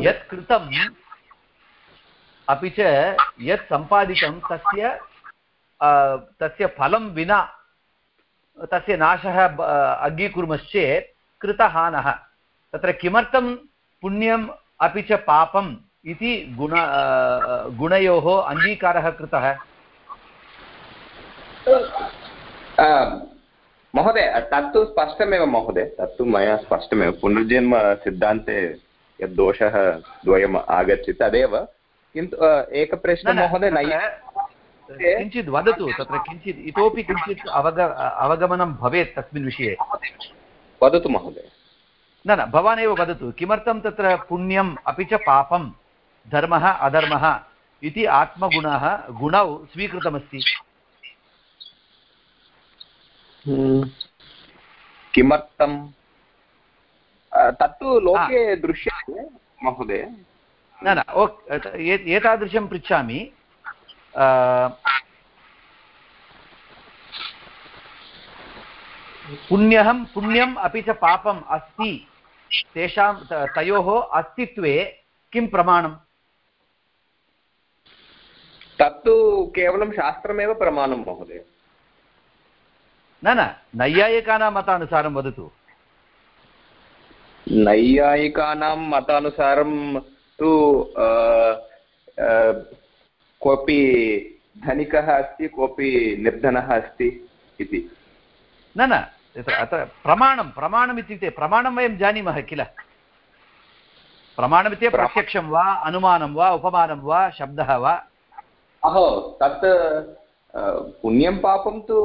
यत् कृतम् अपि च यत् सम्पादितं तस्य तस्य फलं विना तस्य नाशः अङ्गीकुर्मश्चेत् कृतहानः। तत्र किमर्थं पुण्यम् अपि च पापम् इति गुण गुणयोः अङ्गीकारः कृतः। महोदय तत्तु स्पष्टमेव महोदय तत्तु मया स्पष्टमेव। पुनर्जन्मसिद्धान्ते यद् दोषः द्वयम् आगच्छति तदेव। किन्तु आ, एकः न, प्रश्नः न, महोदय नैव किञ्चित् वदतु तत्र किञ्चित् इतोपि किञ्चित् अवग अवगमनं भवेत् तस्मिन् विषये। वदतु महोदय। न न भवान् एव वदतु किमर्थं तत्र पुण्यम् अपि च पापं धर्मः अधर्मः इति आत्मगुणः गुणौ स्वीकृतमस्ति। किमर्थं आ, तत्तु लोके दृश्यते महोदय। न न ओ एतादृशं पृच्छामि। पुण्यहं पुण्यम् अपि च पापम् अस्ति। तेषां तयोः अस्तित्वे किं प्रमाणम्? तत्तु केवलं शास्त्रमेव प्रमाणं महोदय। न न नैयायिकानां मतानुसारं वदतु। नैयायिकानां मतानुसारं तु कोऽपि धनिकः अस्ति कोऽपि निर्धनः अस्ति इति। न न अत्र प्रमाणं प्रमाणम् इत्युक्ते प्रमाणं वयं जानीमः किल? प्रमाणमित्युक्ते प्रत्यक्षं वा अनुमानं वा उपमानं वा शब्दः वा? अहो तत् पुण्यं पापं तु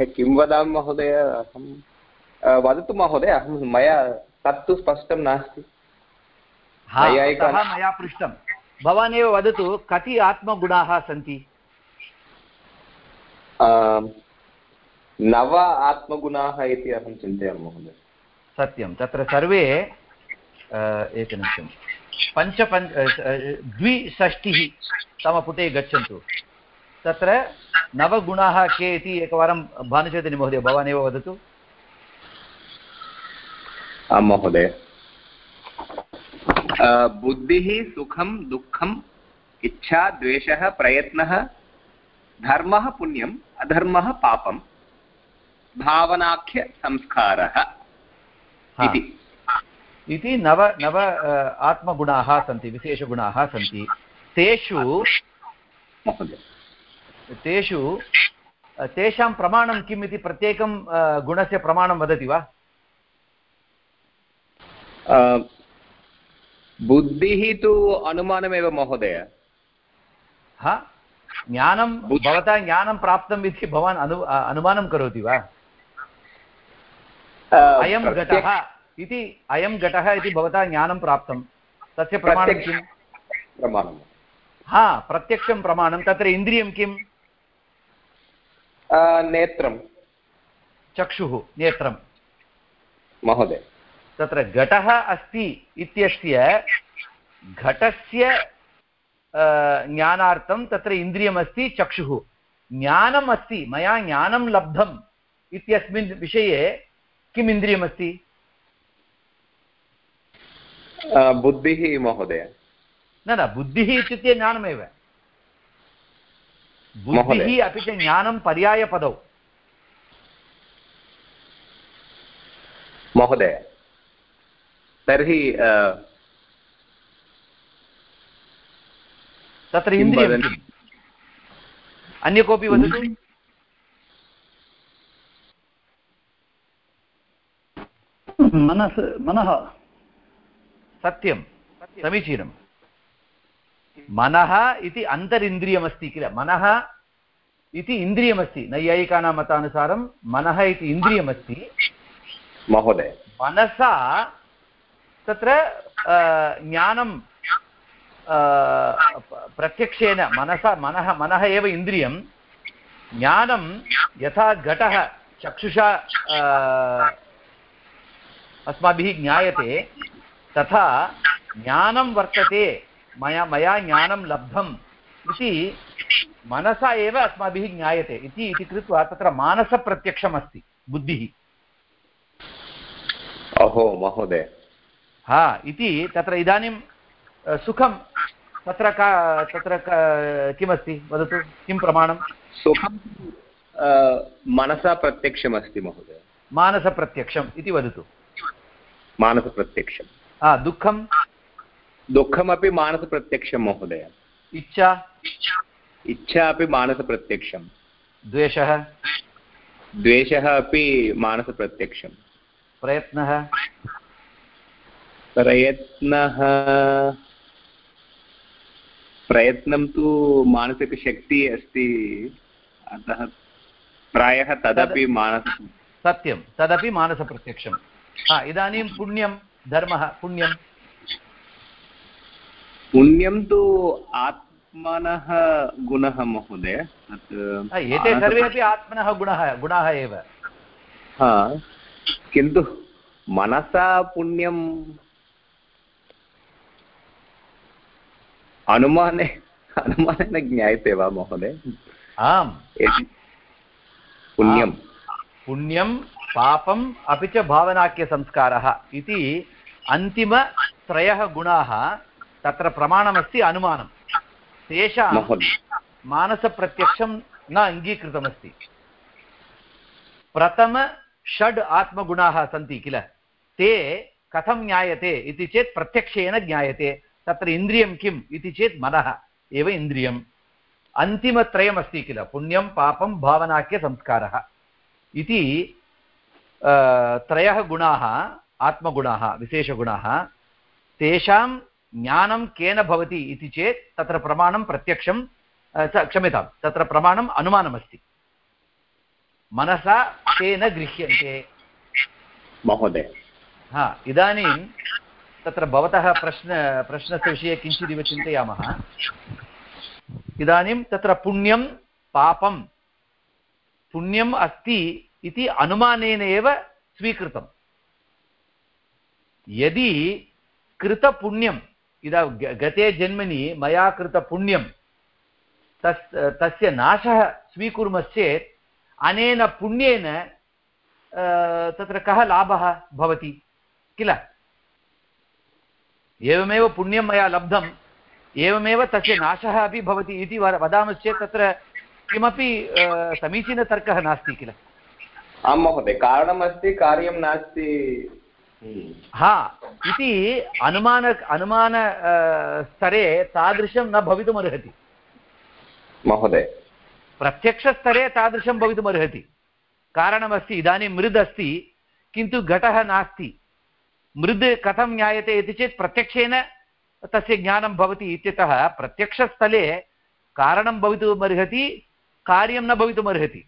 किं वदामि महोदय अहं वदतु महोदय अहं मया तत्तु स्पष्टं नास्ति। मया पृष्टं। भवान् एव वदतु कति आत्मगुणाः सन्ति? नव आत्मगुणाः इति अहं चिन्तयामि महोदय। सत्यं तत्र सर्वे अ, एकनिमिषं पञ्चपञ्च द्विषष्टिः तमपुटे गच्छन्तु। तत्र नवगुणाः के इति एकवारं भानुचैतन्य महोदय भवान् एव वदतु। आं महोदय। बुद्धिः सुखं दुःखम् इच्छा द्वेषः प्रयत्नः धर्मः पुण्यम् अधर्मः पापं भावनाख्यसंस्कारः। इति। इति नव नव आत्मगुणाः सन्ति विशेषगुणाः सन्ति। तेषु तेषु तेषां प्रमाणं किम् इति प्रत्येकं गुणस्य प्रमाणं वदति वा? बुद्धिः तु अनुमानमेव महोदय। हा? ज्ञानं भवता ज्ञानं प्राप्तम् इति भवान् अनु अनुमानं करोति वा? अयं घटः इति अयं घटः इति भवता ज्ञानं प्राप्तं। तस्य प्रमाणं किम्? प्रमाणं हा प्रत्यक्षं प्रमाणं। तत्र इन्द्रियं किम्? अ, नेत्रं चक्षुः नेत्रं महोदय। तत्र घटः अस्ति इत्यस्य घटस्य ज्ञानार्थं तत्र इन्द्रियमस्ति चक्षुः। ज्ञानम् अस्ति मया ज्ञानं लब्धम् इत्यस्मिन् विषये किम् इन्द्रियमस्ति? बुद्धिः महोदय। न न बुद्धिः इत्युक्ते ज्ञानमेव। बुद्धिः। अपि च ज्ञानं पर्यायपदौ। महोदय तर्हि तत्र इन्द्रियं अन्य कोऽपि वदतु? मनस् मनः। सत्यं समीचीनं। मनः इति अन्तरिन्द्रियमस्ति किल? मनः इति इन्द्रियमस्ति नैयायिकानां मतानुसारं मनः इति इन्द्रियमस्ति। महोदय। मनसा तत्र ज्ञानं प्रत्यक्षेन मनसा मनः मनः एव इन्द्रियं। ज्ञानं यथा घटः चक्षुषा अस्माभिः ज्ञायते तथा ज्ञानं वर्तते मया मया ज्ञानं लब्धम् इति मनसा एव अस्माभिः ज्ञायते इति इति कृत्वा तत्र मानसप्रत्यक्षमस्ति बुद्धिः। अहो महोदय। हा इति तत्र इदानीं सुखं तत्र का तत्र किमस्ति? वदतु किं प्रमाणं सुखं मनसा प्रत्यक्षमस्ति महोदय। मानसप्रत्यक्षम् इति वदतु। मानसप्रत्यक्षं हा दुःखं? दुःखमपि मानसप्रत्यक्षं महोदय। इच्छा? इच्छा अपि मानसप्रत्यक्षं। द्वेषः? द्वेषः अपि मानसप्रत्यक्षं। प्रयत्नः? प्रयत्नः? प्रयत्नं तु मानसिकशक्तिः अस्ति। अतः प्रायः तदपि मानस सत्यं तदपि मानसप्रत्यक्षं। हा इदानीं पुण्यं। धर्मः पुण्यं पुण्यं तु आत्मनः गुणः महोदय एते सर्वे अपि आत्मनः गुणः गुणाः एव। हा किन्तु मनसा पुण्यं अनुमाने अनुमानेन ज्ञायते वा महोदय? आम्। पुण्यं पुण्यं पापम् अपि च भावनाख्यसंस्कारः इति अन्तिमत्रयः गुणाः तत्र प्रमाणमस्ति अनुमानं तेषां मानसप्रत्यक्षं न अङ्गीकृतमस्ति। प्रथम षड् आत्मगुणाः सन्ति किल? ते कथं ज्ञायते इति चेत् प्रत्यक्षेन ज्ञायते। तत्र इन्द्रियं किम् इति चेत् मनः एव इन्द्रियम्। अन्तिमत्रयमस्ति किल? पुण्यं पापं भावनाख्यसंस्कारः। इति त्रयः गुणाः आत्मगुणाः विशेषगुणाः तेषां ज्ञानं केन भवति इति चेत् तत्र प्रमाणं प्रत्यक्षं क्षम्यतां तत्र प्रमाणम् अनुमानमस्ति। मनसा ते न गृह्यन्ते। महोदय। हा इदानीं तत्र भवतः प्रश्न प्रश्नस्य विषये किञ्चिदिव चिन्तयामः। इदानीं तत्र पुण्यं पापं पुण्यम् अस्ति इति अनुमानेन एव स्वीकृतं यदि कृतपुण्यम् इदा गते जन्मनि मया कृतपुण्यं, तस्, तस्य नाशः स्वीकुर्मश्चेत्, अनेन पुण्येन तत्र कः लाभः भवति? किल? एवमेव पुण्यं मया लब्धम्, एवमेव तस्य नाशः अपि भवति इति वदामश्चेत् तत्र किमपि समीचीनतर्कः नास्ति किल? आं महोदय, कारणमस्ति, कार्यं नास्ति हा इति अनुमान अनुमान स्तरे तादृशं न भवितुमर्हति। महोदय। प्रत्यक्षस्तरे तादृशं भवितुमर्हति। कारणमस्ति इदानीं मृद् अस्ति किन्तु घटः नास्ति। मृद् कथं ज्ञायते इति चेत् प्रत्यक्षेन तस्य ज्ञानं भवति इत्यतः प्रत्यक्षस्थले कारणं भवितुमर्हति कार्यं न भवितुमर्हति।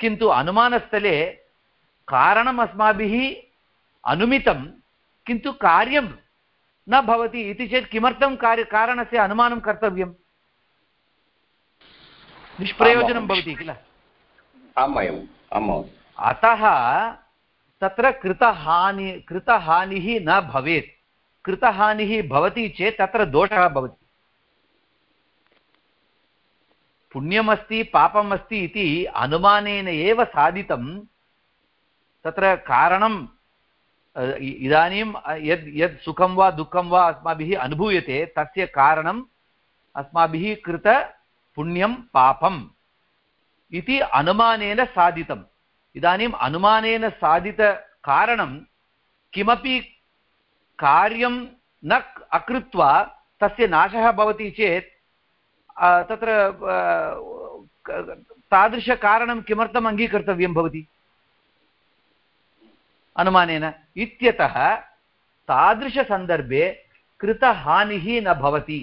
किन्तु अनुमानस्थले कारणम् अस्माभिः अनुमितं किन्तु कार्यं न भवति इति चेत् किमर्थं कार्य कारणस्य अनुमानं कर्तव्यं? निष्प्रयोजनं भवति किल? अतः तत्र कृतहानि कृतहानिः न भवेत्। कृतहानिः भवति चेत् तत्र दोषः भवति। पुण्यमस्ति पापम् अस्ति इति अनुमानेन एव साधितं। तत्र कारणं इदानीं यद् यद् सुखं वा दुःखं वा अस्माभिः अनुभूयते, तस्य कारणम् अस्माभिः कृत पुण्यं पापम् इति अनुमानेन साधितम्। इदानीम् अनुमानेन साधितकारणं किमपि कार्यं न अकृत्वा तस्य नाशः भवति चेत् तत्र तादृशकारणं किमर्थम् अङ्गीकर्तव्यं भवति? अनुमानेन, इत्यतः तादृशसन्दर्भे कृतहानिः न भवति,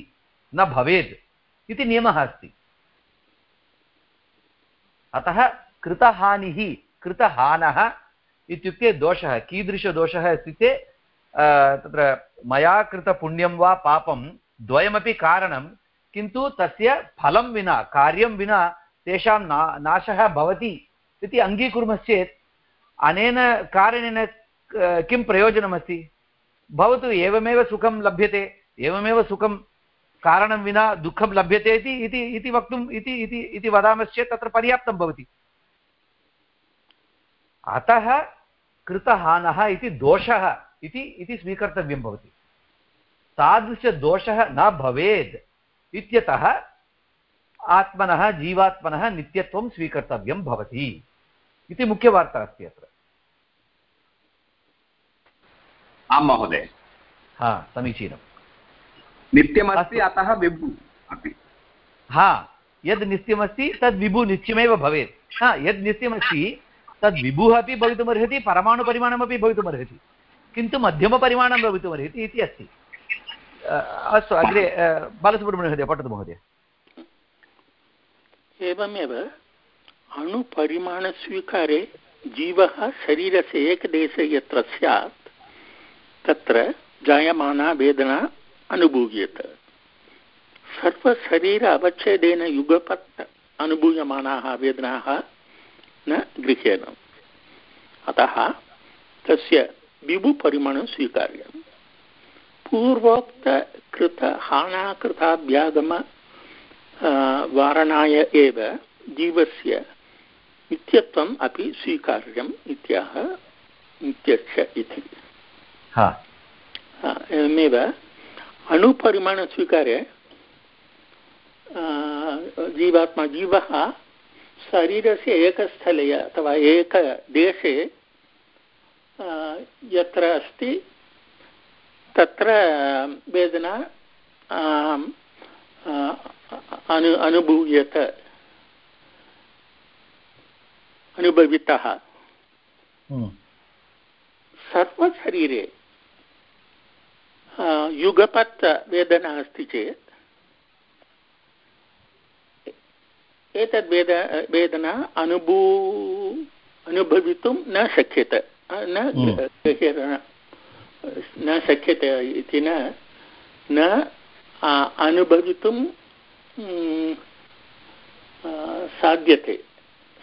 न भवेत् इति नियमः अस्ति। अतः कृतहानिः, कृतहानः इत्युक्ते दोषः, कीदृशदोषः इत्युक्ते तत्र मया कृतपुण्यं वा पापं द्वयमपि कारणं, किन्तु तस्य फलं विना, कार्यं विना तेषां ना, नाशः भवति इति अङ्गीकुर्मश्चेत् अनेन कारणेन किं प्रयोजनमस्ति? भवतु एवमेव सुखं लभ्यते, एवमेव सुखं कारणं विना दुःखं लभ्यते इति इति वक्तुम्, इति इति इति वदामश्चेत् तत्र पर्याप्तं भवति। अतः कृतहानः इति दोषः इति इति स्वीकर्तव्यं भवति। तादृशदोषः न भवेत् इत्यतः आत्मनः, जीवात्मनः नित्यत्वं स्वीकर्तव्यं भवति। इति मुख्यवार्ता अस्ति अत्र। आं महोदय। हा समीचीनं नित्यमस्ति अतः विभु अपि। हा यद् नित्यमस्ति तद् विभु नित्यमेव भवेत्। हा यद् नित्यमस्ति तद् विभुः अपि भवितुमर्हति परमाणुपरिमाणमपि भवितुमर्हति किन्तु मध्यमपरिमाणं भवितुमर्हति इति अस्ति। अस्तु अग्रे बालसुब्रह्मण्यमहोदय पठतु महोदय। एवमेव अणुपरिमाणस्वीकारे जीवः शरीरस्य एकदेशे यत्र स्यात् तत्र जायमाना वेदना अनुभूयेत। सर्वशरीर अवच्छेदेन युगपत् अनुभूयमानाः वेदनाः न गृह्येन। अतः तस्य विभुपरिमाणं स्वीकार्यम्। पूर्वोक्तकृतहानाकृताभ्यागम वारणाय एव जीवस्य नित्यत्वम् अपि स्वीकार्यम् इत्याह नित्यस्य इति। एवमेव। अणुपरिमाणस्वीकारे जीवात्मा जीवः शरीरस्य एकस्थले अथवा एकदेशे यत्र अस्ति तत्र वेदना अनु अनुभूयत। अनुभवितः। सर्वशरीरे युगपत् वेदना अस्ति चेत्। एतद् वेद वेदना अनुभू अनुभवितुं न शक्यते। न न। शक्यते इति न न अनुभवितुं साध्यते।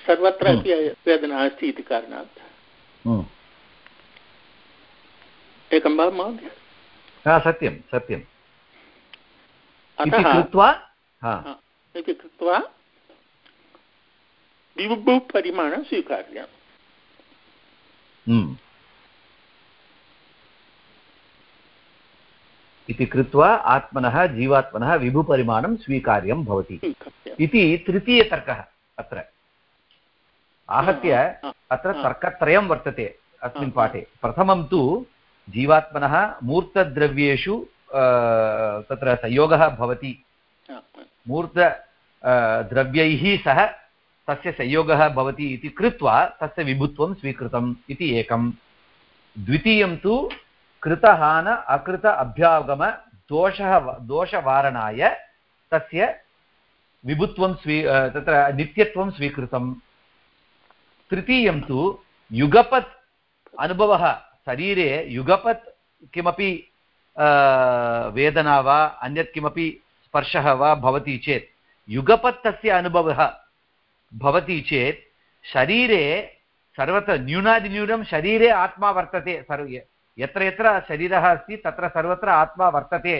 सर्वत्र अपि वेदना अस्ति इति कारणात्। एकं वा महोदय? सत्यं सत्यम् अतः कृत्वा इति कृत्वा विभुपरिमाणं स्वीकार्यम् इति कृत्वा आत्मनः जीवात्मनः विभुपरिमाणं स्वीकार्यं भवति. इति तृतीयतर्कः अत्र. आहत्य अत्र तर्कत्रयं वर्तते अस्मिन् पाठे. प्रथमं तु जीवात्मनः मूर्तद्रव्येषु तत्र संयोगः भवति। मूर्त द्रव्यैः सह तस्य संयोगः भवति इति कृत्वा तस्य विभुत्वं स्वीकृतम् इति एकं द्वितीयं तु कृतहान अकृत अभ्यागम दोषः दोषवारणाय तस्य विभुत्वं स्वी तत्र नित्यत्वं स्वीकृतं तृतीयं तु युगपत् अनुभवः। शरीरे युगपत् किमपि वेदना वा अन्यत् किमपि स्पर्शः वा भवति चेत् युगपत् तस्य अनुभवः भवति चेत्, शरीरे सर्वत्र न्यूनातिन्यूनं शरीरे आत्मा वर्तते, सर्व यत्र यत्र शरीरः अस्ति, तत्र सर्वत्र आत्मा वर्तते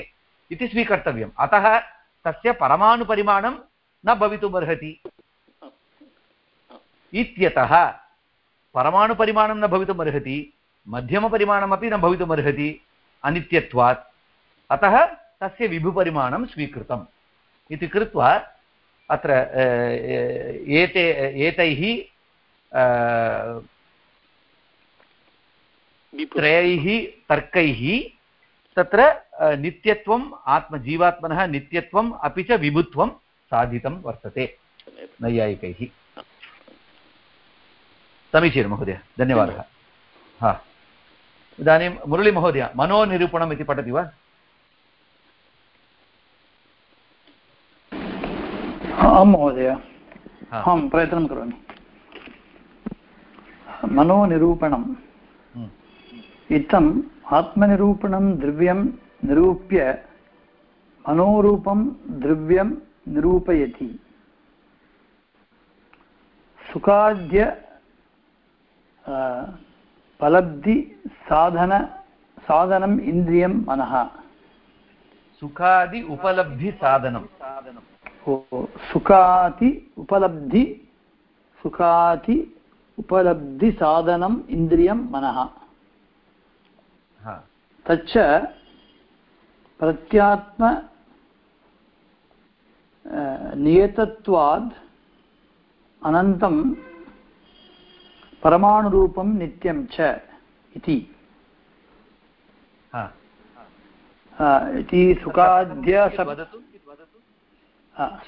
इति स्वीकर्तव्यम्। अतः तस्य परमाणुपरिमाणं न भवितुमर्हति इत्यतः परमाणुपरिमाणं न भवितुमर्हति मध्यमपरिमाणमपि न भवितुमर्हति, अनित्यत्वात्। अतः तस्य विभुपरिमाणं स्वीकृतम्। इति कृत्वा अत्र एते, एतैः त्रयैः तर्कैः तत्र नित्यत्वम्, आत्मजीवात्मनः नित्यत्वम् अपि च विभुत्वं साधितं वर्तते नैयायिकैः। समीचीनं महोदय, धन्यवादः। हा। इदानीं मुरळीमहोदय मनोनिरूपणम् इति पठति वा आं महोदय हा। अहं प्रयत्नं करोमि मनोनिरूपणम् हम्म। इत्थम् आत्मनिरूपणं द्रव्यं निरूप्य मनोरूपं द्रव्यं निरूपयति सुखाद्य अ, फलब्धिसाधन साधनम् इन्द्रियं मनः। सुखादि उपलब्धिसाधनं सुखाति उपलब्धि सुखाति उपलब्धिसाधनम् इन्द्रियं मनः। तच्च प्रत्यात्म नियतत्वात् अनन्तं परमाणुरूपं नित्यं च इति। इति सुखाद्य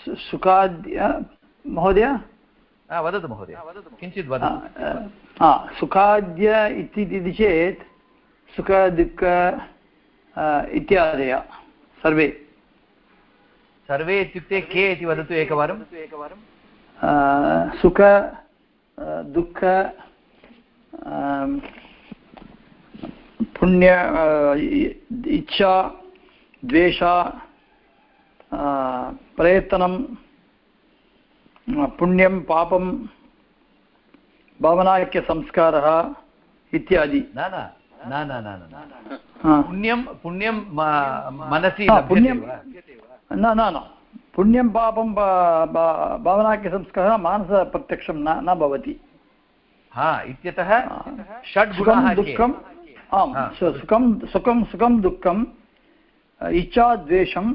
सुखाद्य महोदय? हा, वदतु महोदय। किञ्चित् सुखाद्य इति चेत् सुख दुःख इत्यादय सर्वे। सर्वे इत्युक्ते के इति वदतु एकवारं। अ, सुख दुःख पुण्य इच्छा द्वेष अ, प्रयत्नं अ, पुण्यं पापं भावनाख्यसंस्कारः इत्यादि। न न न न न न पुण्यं पुण्यं मनसि न न। पुण्यं पापं भावनाख्यसंस्कारः मानसप्रत्यक्षं न न भवति। हा इत्यतः सुखं षड्गुणाः के? दुःखम् आम् सुखं सुखं सुखं दुःखम् इच्छा द्वेषं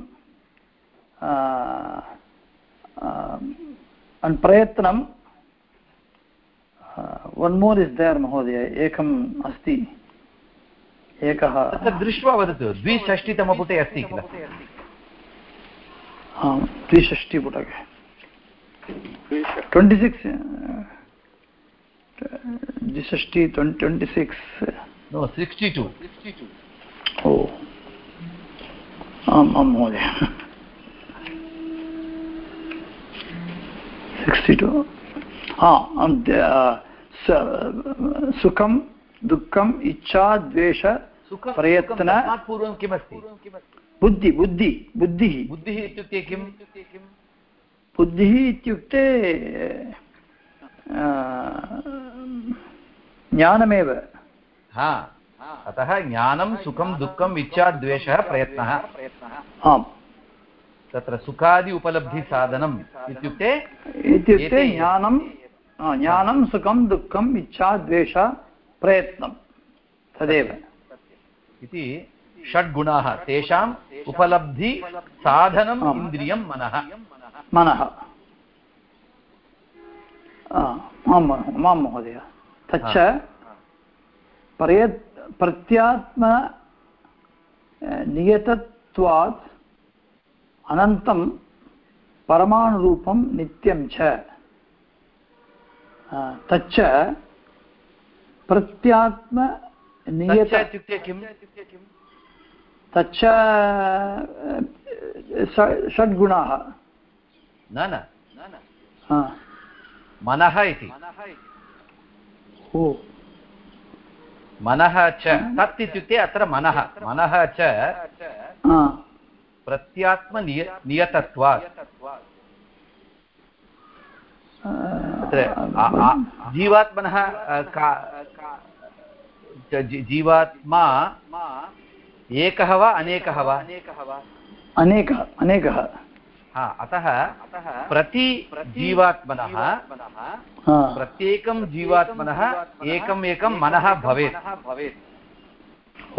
प्रयत्नं वन् मोर् इस् देर् महोदय एकम् अस्ति। एकः दृष्ट्वा वदतु द्विषष्टितमपुटे अस्ति किल? आम् द्विषष्टिपुटके द्विष- twenty six द्विषष्टि twenty six no sixty two ओ आम् आं महोदय सिक्स्टि टु हा आम्, द- अ, स- सुखं दुःखम् इच्छा द्वेष सुखं प्रयत्न- पूर्वं किमस्ति? बुद्धि बुद्धि बुद्धिः। बुद्धिः इत्युक्ते किं बुद्धिः इत्युक्ते ज्ञानमेव। हा। अतः ज्ञानं सुखं दुःखम् इच्छा द्वेषः प्रयत्नः। आम्। तत्र सुखादि उपलब्धिसाधनम् इत्युक्ते इत्युक्ते ज्ञानं ज्ञानं सुखं दुःखम् इच्छा द्वेष प्रयत्नं। तदेव। इति षड्गुणाः तेषाम् उपलब्धि साधनम् आम्. इन्द्रियं मनः। मनः। आ, आं महोदय तच्च प्रयत् प्रत्यात्म अ, नियतत्वात् अनन्तं परमाणुरूपं नित्यं च। तच्च प्रत्यात्म नियत तच्च इत्युक्ते किम्? तच्च षड्गुणाः न न। मनः इति। मनः च तत् इत्युक्ते अत्र मनः। मनः च प्रत्यात्मनिय नियतत्वात्। आ- जीवात्मनः का जीवात्मा एकः वा अनेकः वा? अनेकः अनेकः। हा अतः प्रति जीवात्मनः प्रत्येकं जीवात्मनः एकम् एकं मनः भवेत्।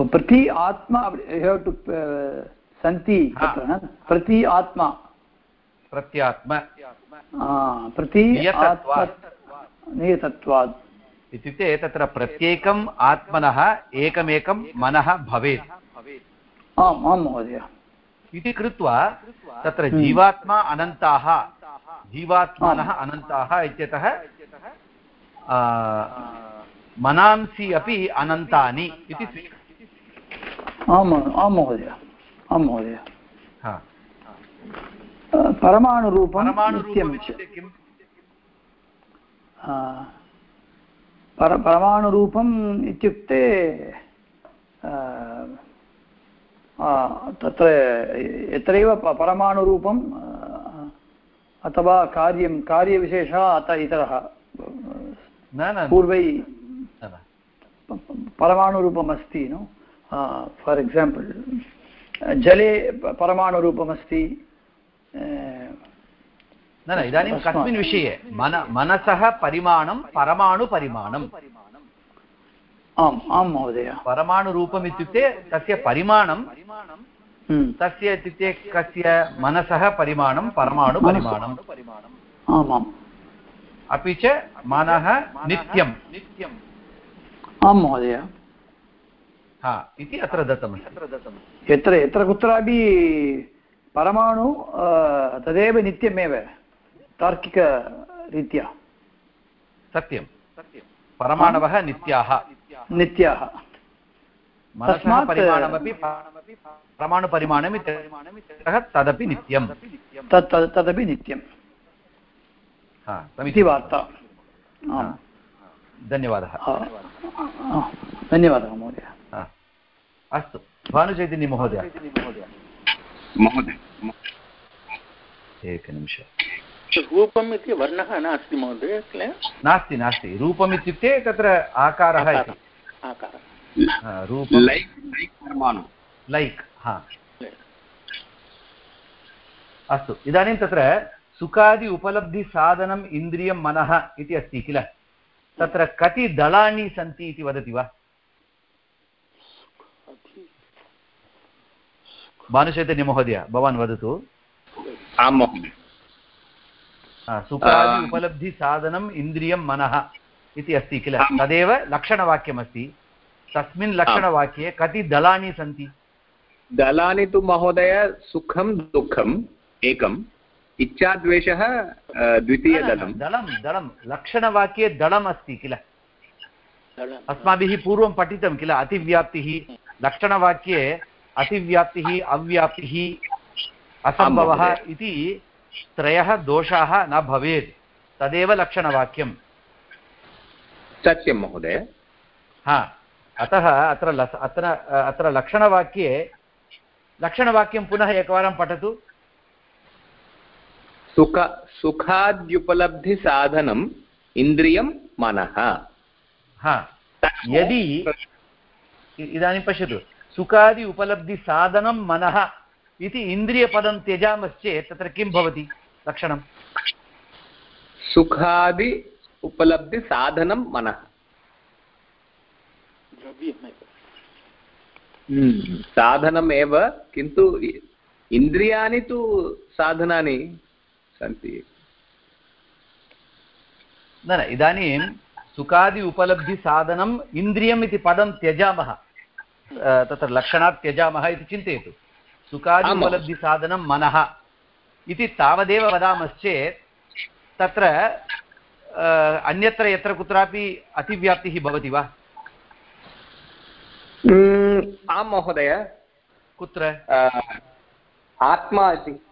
ओ, प्रति आत्मा हेव् टु सन्ति हा. प्रति आत्मा। प्रत्यात्म। हा, प्रति नियतत्वात्। इत्युक्ते तत्र प्रत्येकम् आत्मनः एकमेकं मनः भवेत्। आम् आं महोदय। इति कृत्वा तत्र हम्म। जीवात्मा अनन्ताः जीवात्मानः अनन्ताः इत्यतः मनांसि अपि अनन्तानि इति आम् आं महोदय। आं महोदय। परमाणुरूपं नित्यं च परमाणुरूपम् इत्युक्ते तत्र यत्रैव परमाणुरूपं अथवा कार्यं कार्यविशेषः अत इतरः। न न पूर्वै परमाणुरूपमस्ति नो? फार् एक्साम्पल् जले परमाणुरूपमस्ति न न इदानीं कस्मिन् विषये मन मनसः परिमाणं परमाणुपरिमाणम्। आम् आं महोदय। परमाणुरूपम् इत्युक्ते तस्य परिमाणं हम्म। तस्य इत्युक्ते कस्य मनसः परिमाणं परमाणुपरिमाणम् आमाम् अपि च मनः नित्यं आं महोदय। हा इति अत्र दत्तमस्ति। यत्र यत्र कुत्रापि परमाणु तदेव नित्यमेव तार्किकरीत्या। सत्यं परमाणवः नित्याः। नित्याः। परमाणुपरिमाणम् इत्यतः तदपि नित्यं तत् तदपि नित्यम्। इति वार्ता। धन्यवादः। धन्यवादः महोदय। हा। अस्तु। भानुचैतन्यमहोदय महोदय। एकनिमिष। रूपम् इति वर्णः नास्ति महोदय नास्ति नास्ति। रूपम् इत्युक्ते तत्र आकारः इति। आकारः। हा, रूपं लैक् लैक् परमाणु। लैक् हा। अस्तु इदानीं तत्र सुखादि उपलब्धिसाधनम् इन्द्रियं मनः इति अस्ति किल? तत्र कति दलानि सन्ति इति वदति वा? भानुचैतन्यमहोदय भवान् वदतु। आं महोदय। हा, सुखादि उपलब्धिसाधनम् इन्द्रियं मनः। इति अस्ति किल? तदेव लक्षणवाक्यमस्ति। तस्मिन् लक्षणवाक्ये कति दलानि सन्ति? दलानि तु महोदय सुखं दुःखम् एकम्। इच्छाद्वेषः द्वितीयदलं दलं। दलं लक्षणवाक्ये दलम् अस्ति किल अस्माभिः पूर्वं पठितं किल? अतिव्याप्तिः लक्षणवाक्ये अतिव्याप्तिः अव्याप्तिः असम्भवः। इति त्रयः दोषाः न भवेत्। तदेव लक्षणवाक्यं सत्यं महोदय। हा अतः अत्र लस अत्र अत्र लक्षणवाक्ये लक्षणवाक्यं पुनः एकवारं पठतु। सुख सुखाद्युपलब्धिसाधनम् इन्द्रियं मनः। हा यदि इ- इदानीं पश्यतु। सुखादि उपलब्धिसाधनं मनः इति इन्द्रियपदं त्यजामश्चेत् तत्र किं भवति लक्षणं? सुखादि उपलब्धिसाधनं मनः। द्रव्यमेव साधनमेव किन्तु इन्द्रियाणि तु साधनानि सन्ति। न न इदानीं सुखादि उपलब्धिसाधनम् इन्द्रियम् इति पदं त्यजामः। तत्र लक्षणात् त्यजामः इति चिन्तयतु। सुखादि। उपलब्धिसाधनं मनः। इति तावदेव वदामश्चेत् तत्र अन्यत्र यत्र कुत्रापि अतिव्याप्तिः भवति वा? Mm, आं महोदय। कुत्र? आत्मा इति।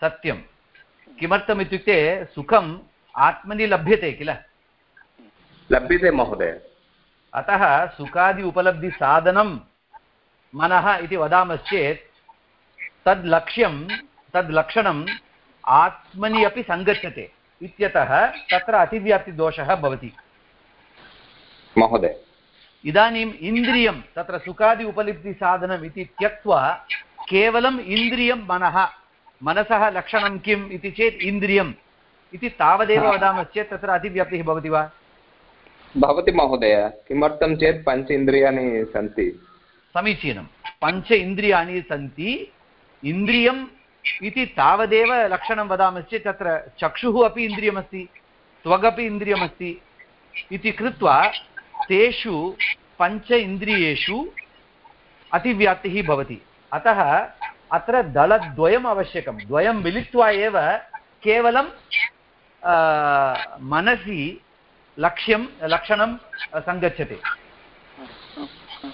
सत्यं। किमर्थम् इत्युक्ते सुखम् आत्मनि लभ्यते किल? लभ्यते महोदय। अतः सुखादि उपलब्धिसाधनं मनः इति वदामश्चेत् तद् लक्ष्यं तद् लक्षणम् आत्मनि अपि सङ्गच्छते। इत्यतः तत्र अतिव्याप्तिदोषः भवति। महोदय। इदानीम् इन्द्रियं तत्र सुखादि उपलब्धिसाधनम् इति त्यक्त्वा केवलम् इन्द्रियं मनः मनसः लक्षणं किम् इति चेत् इन्द्रियम् इति तावदेव वदामश्चेत् तत्र अतिव्याप्तिः भवति वा? भवति महोदय। किमर्थं चेत् पञ्च इन्द्रियाणि सन्ति? समीचीनं। पञ्च इन्द्रियाणि सन्ति। इन्द्रियम् इति तावदेव लक्षणं वदामश्चेत् तत्र चक्षुः अपि इन्द्रियमस्ति, त्वगपि इन्द्रियमस्ति इति कृत्वा तेषु पञ्च इन्द्रियेषु अतिव्याप्तिः भवति। अतः अत्र दलद्वयम् आवश्यकं। द्वयं मिलित्वा एव केवलं मनसि लक्ष्यं, लक्षणं सङ्गच्छते।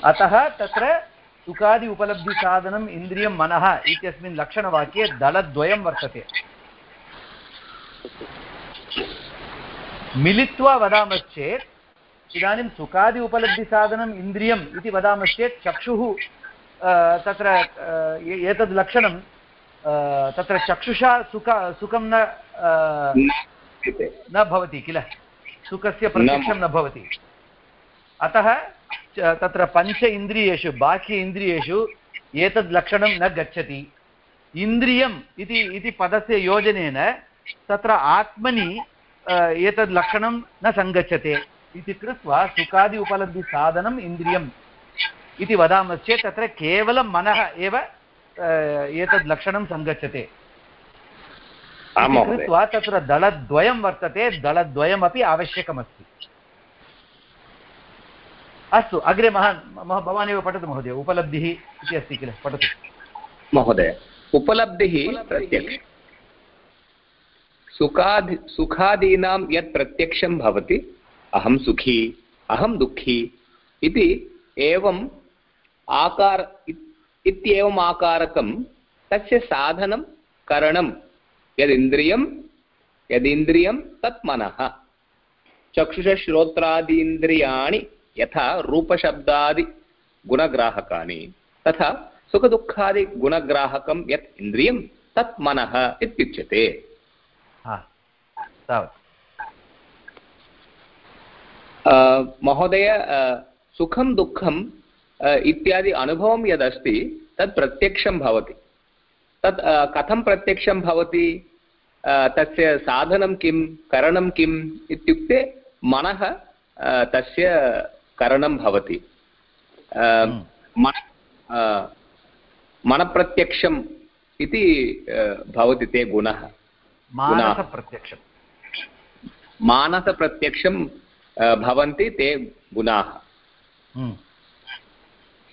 अतः तत्र सुखादि उपलब्धिसाधनम् इन्द्रियं मनः इत्यस्मिन् लक्षणवाक्ये दलद्वयं वर्तते। मिलित्वा वदामश्चेत्, इदानीं सुखादि उपलब्धिसाधनम् इन्द्रियम् इति वदामश्चेत् चक्षुः तत्र एतद् लक्षणं तत्र चक्षुषा सुख, सुखं न न भवति किल? सुखस्य प्रत्यक्षं न भवति। अतः तत्र पञ्च इन्द्रियेषु बाह्य इन्द्रियेषु एतद् लक्षणं न गच्छति। इन्द्रियम् इति इति पदस्य योजनेन तत्र आत्मनि एतद् लक्षणं न सङ्गच्छते इति कृत्वा सुखादि उपलब्धिसाधनम् इन्द्रियम् इति वदामश्चेत् तत्र केवलं मनः एव एतद् लक्षणं सङ्गच्छते। कृत्वा तत्र दलद्वयं वर्तते दलद्वयमपि आवश्यकमस्ति। अस्तु अग्रे महान् भवान् एव पठतु महोदय उपलब्धिः इति अस्ति किल? पठतु। महोदय उपलब्धिः प्रत्यक्ष। सुखादि सुखादीनां यत् प्रत्यक्षं भवति अहं सुखी अहं दुःखी इति एवम् आकार इत्येवम् आकारकं तस्य साधनं करणं यदिन्द्रियं यदिन्द्रियं तत् मनः। चक्षुषश्रोत्रादीन्द्रियाणि यथा रूपशब्दादिगुणग्राहकानि तथा सुखदुःखादिगुणग्राहकं यत् इन्द्रियं तत् मनः इत्युच्यते। महोदय सुखं दुःखं इत्यादि अनुभवं यदस्ति तत् प्रत्यक्षं भवति। तत् कथं प्रत्यक्षं भवति? तस्य साधनं किं? करणं किम्? इत्युक्ते मनः तस्य करणं भवति। मन मनप्रत्यक्षम् इति भवति ते गुणः। मानसप्रत्यक्षं मानसप्रत्यक्षं भवन्ति ते गुणाः।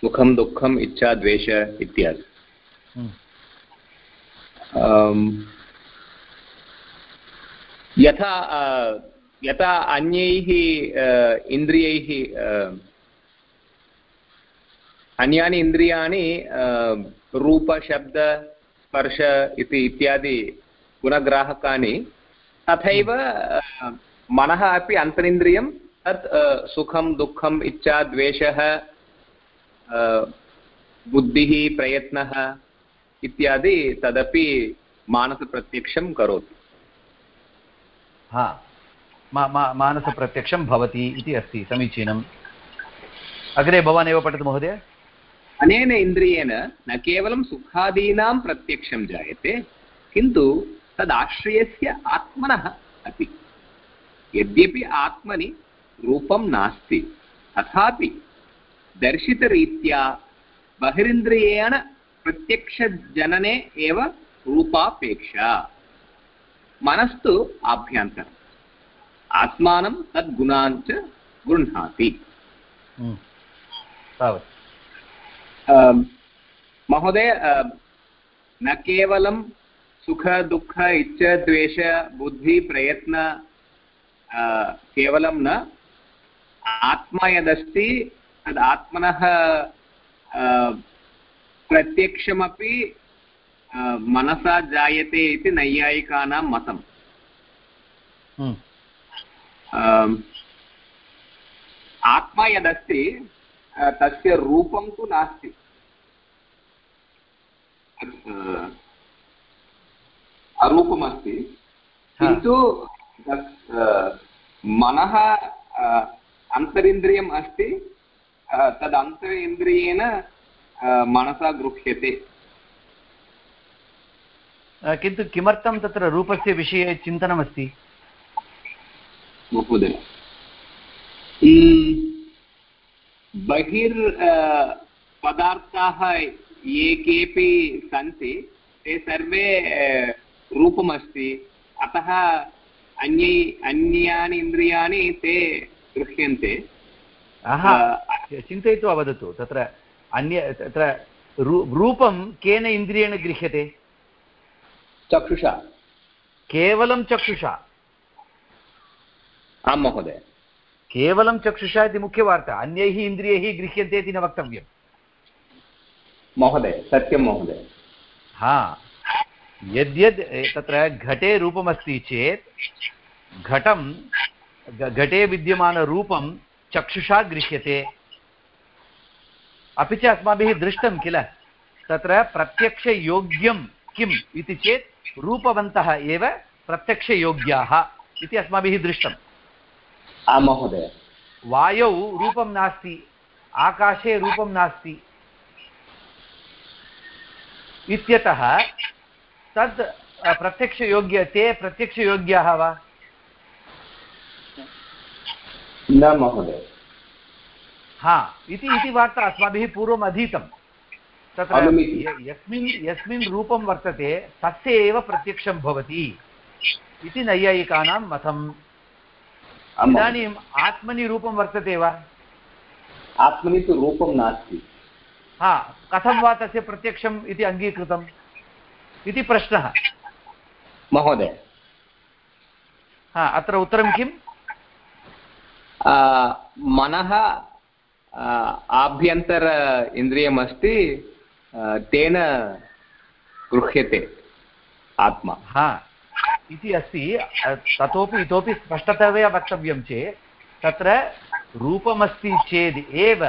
सुखं दुःखम् इच्छा द्वेष इत्यादि। यथा यथा अन्यैः इन्द्रियैः अन्यानि इन्द्रियाणि रूपशब्द स्पर्श इति इत्यादि गुणग्राहकानि, तथैव मनः अपि अन्तरिन्द्रियं, तत् सुखं दुःखम् इच्छा, द्वेषः बुद्धिः, प्रयत्नः इत्यादि तदपि मानसप्रत्यक्षं करोति। हा। मानसप्रत्यक्षं भवति इति अस्ति, समीचीनम्। अग्रे भवान् एव पठतु महोदय। अनेन इन्द्रियेण न केवलं सुखादीनां प्रत्यक्षं जायते, किन्तु तदाश्रयस्य आत्मनः अपि। यद्यपि आत्मनि रूपं नास्ति, तथापि दर्शितरीत्या बहिरिन्द्रियेण प्रत्यक्षजनने एव रूपापेक्षा। मनस्तु आभ्यन्तरम्। आत्मानं तद्गुणान् च गृह्णाति हम्म। महोदय न केवलं सुख दुःख इच्छ द्वेष बुद्धि प्रयत्न केवलं न आत्मा यदस्ति तद् आत्मनः प्रत्यक्षमपि मनसा जायते इति नैयायिकानां मतम्। आत्मा यदस्ति तस्य रूपं तु नास्ति। अरूपमस्ति। किन्तु मनः अन्तरिन्द्रियम् अस्ति तद् अन्तरिन्द्रियेण मनसा गृह्यते। किन्तु किमर्थं तत्र रूपस्य विषये चिन्तनमस्ति? महोदय बहिर् पदार्थाः ये केपि सन्ति ते सर्वे रूपमस्ति अतः अन्यै अन्यानि इन्द्रियाणि ते गृह्यन्ते चिन्तयित्वा वदतु तत्र अन्य तत्र रूपं केन इन्द्रियेण गृह्यते चक्षुषा केवलं चक्षुषा आं महोदय। केवलं चक्षुषा इति मुख्यवार्ता अन्यैः इन्द्रियैः गृह्यन्ते इति न वक्तव्यं महोदय सत्यं महोदय। हा। यद्यद् तत्र घटे रूपमस्ति चेत् घटं घटे विद्यमानरूपं चक्षुषा गृह्यते। अपि च अस्माभिः दृष्टं किल? तत्र प्रत्यक्षयोग्यं किम् इति चेत् रूपवन्तः एव प्रत्यक्षयोग्याः इति अस्माभिः दृष्टम्। आं महोदय। वायौ रूपं नास्ति आकाशे रूपं नास्ति। इत्यतः तद् प्रत्यक्षयोग्य ते प्रत्यक्षयोग्याः वा? न महोदय। हा इति इति वार्ता अस्माभिः पूर्वम् अधीतं। तत्र यस्मिन् यस्मिन् रूपं वर्तते तस्य एव प्रत्यक्षं भवति। इति नैयायिकानां मतम्। इदानीम् आत्मनि रूपं वर्तते वा? आत्मनि तु रूपं नास्ति। हा कथं वा तस्य प्रत्यक्षम् इति अङ्गीकृतम्? इति प्रश्नः। महोदय। हा अत्र उत्तरं किम्? मनः आभ्यन्तर इन्द्रियमस्ति तेन गृह्यते आत्मा। हा इति अस्ति ततोपि इतोपि स्पष्टतया वक्तव्यं चेत्, तत्र रूपमस्ति चेद् एव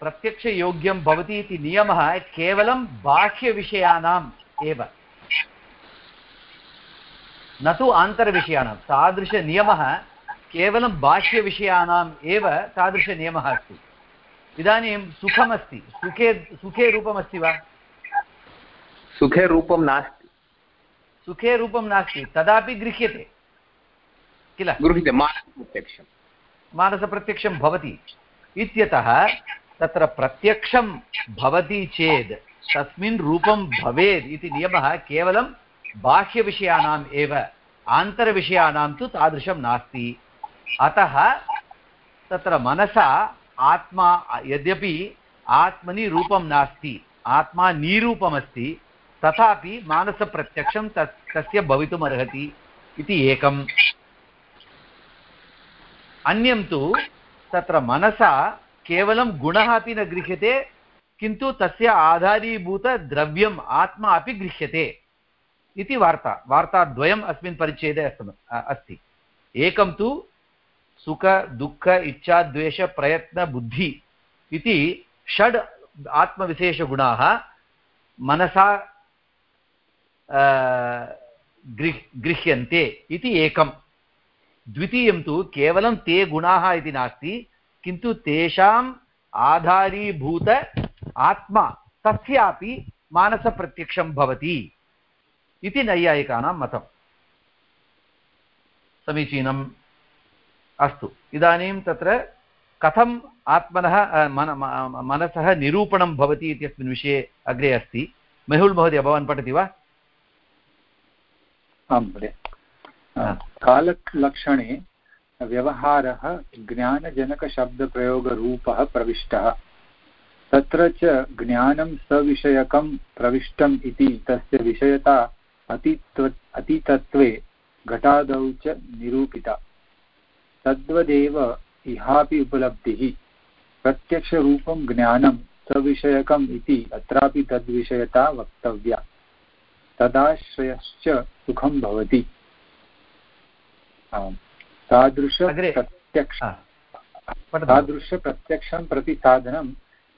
प्रत्यक्षयोग्यं भवति इति नियमः केवलं बाह्यविषयाणाम् एव। न तु आन्तरविषयाणां तादृशनियमः केवलं बाह्यविषयाणाम् एव तादृशनियमः अस्ति। इदानीं सुखमस्ति, सुखे सुखे रूपमस्ति वा? सुखे रूपं नास्ति। सुखे रूपं नास्ति तदापि गृह्यते। किल? गृह्यते मानसप्रत्यक्षं। मानसप्रत्यक्षं भवति। इत्यतः तत्र प्रत्यक्षं भवति चेत् तस्मिन् रूपं भवेत् इति नियमः केवलं बाह्यविषयाणाम् एव आन्तरविषयाणां तु तादृशं नास्ति। अतः तत्र मनसा आत्मा यद्यपि आत्मनि रूपं नास्ति आत्मा निरूपमस्ति तथापि मानसप्रत्यक्षं तस्, तस्य भवितुमर्हति इति एकम्। अन्यं तु तत्र मनसा केवलं गुणः अपि न गृह्यते, किन्तु तस्य आधारीभूतद्रव्यम् आत्मा अपि गृह्यते इति वार्ता। वार्ताद्वयम् अस्मिन् परिच्छेदे अस्त- एकं तु सुख, दुःख, इच्छा, द्वेष, प्रयत्न, बुद्धि इति षड् आत्मविशेषगुणाः मनसा गृह्यन्ते इति एकम्। द्वितीयं तु केवलं ते गुणाः इति नास्ति, किन्तु तेषाम् आधारीभूत आत्मा तस्यापि मानसप्रत्यक्षं भवति इति नैयायिकानां मतं समीचीनम् अस्तु। इदानीं तत्र कथम् आत्मनः मन मनसः निरूपणं भवति इत्यस्मिन् विषये अग्रे अस्ति। मेहुल् महोदय, भवान् पठति वा? आं महोदय। काललक्षणे व्यवहारः ज्ञानजनकशब्दप्रयोगरूपः प्रविष्टः। तत्र च ज्ञानं सविषयकं प्रविष्टम् इति तस्य विषयता अतीत्व अतीतत्वे घटादौ च निरूपिता। तद्वदेव इहापि उपलब्धिः। प्रत्यक्षरूपं ज्ञानं सविषयकम् इति अत्रापि तद्विषयता वक्तव्या। तदाश्रयश्च सुखं भवति। तादृशप्रत्यक्ष तादृशप्रत्यक्षं प्रति साधनं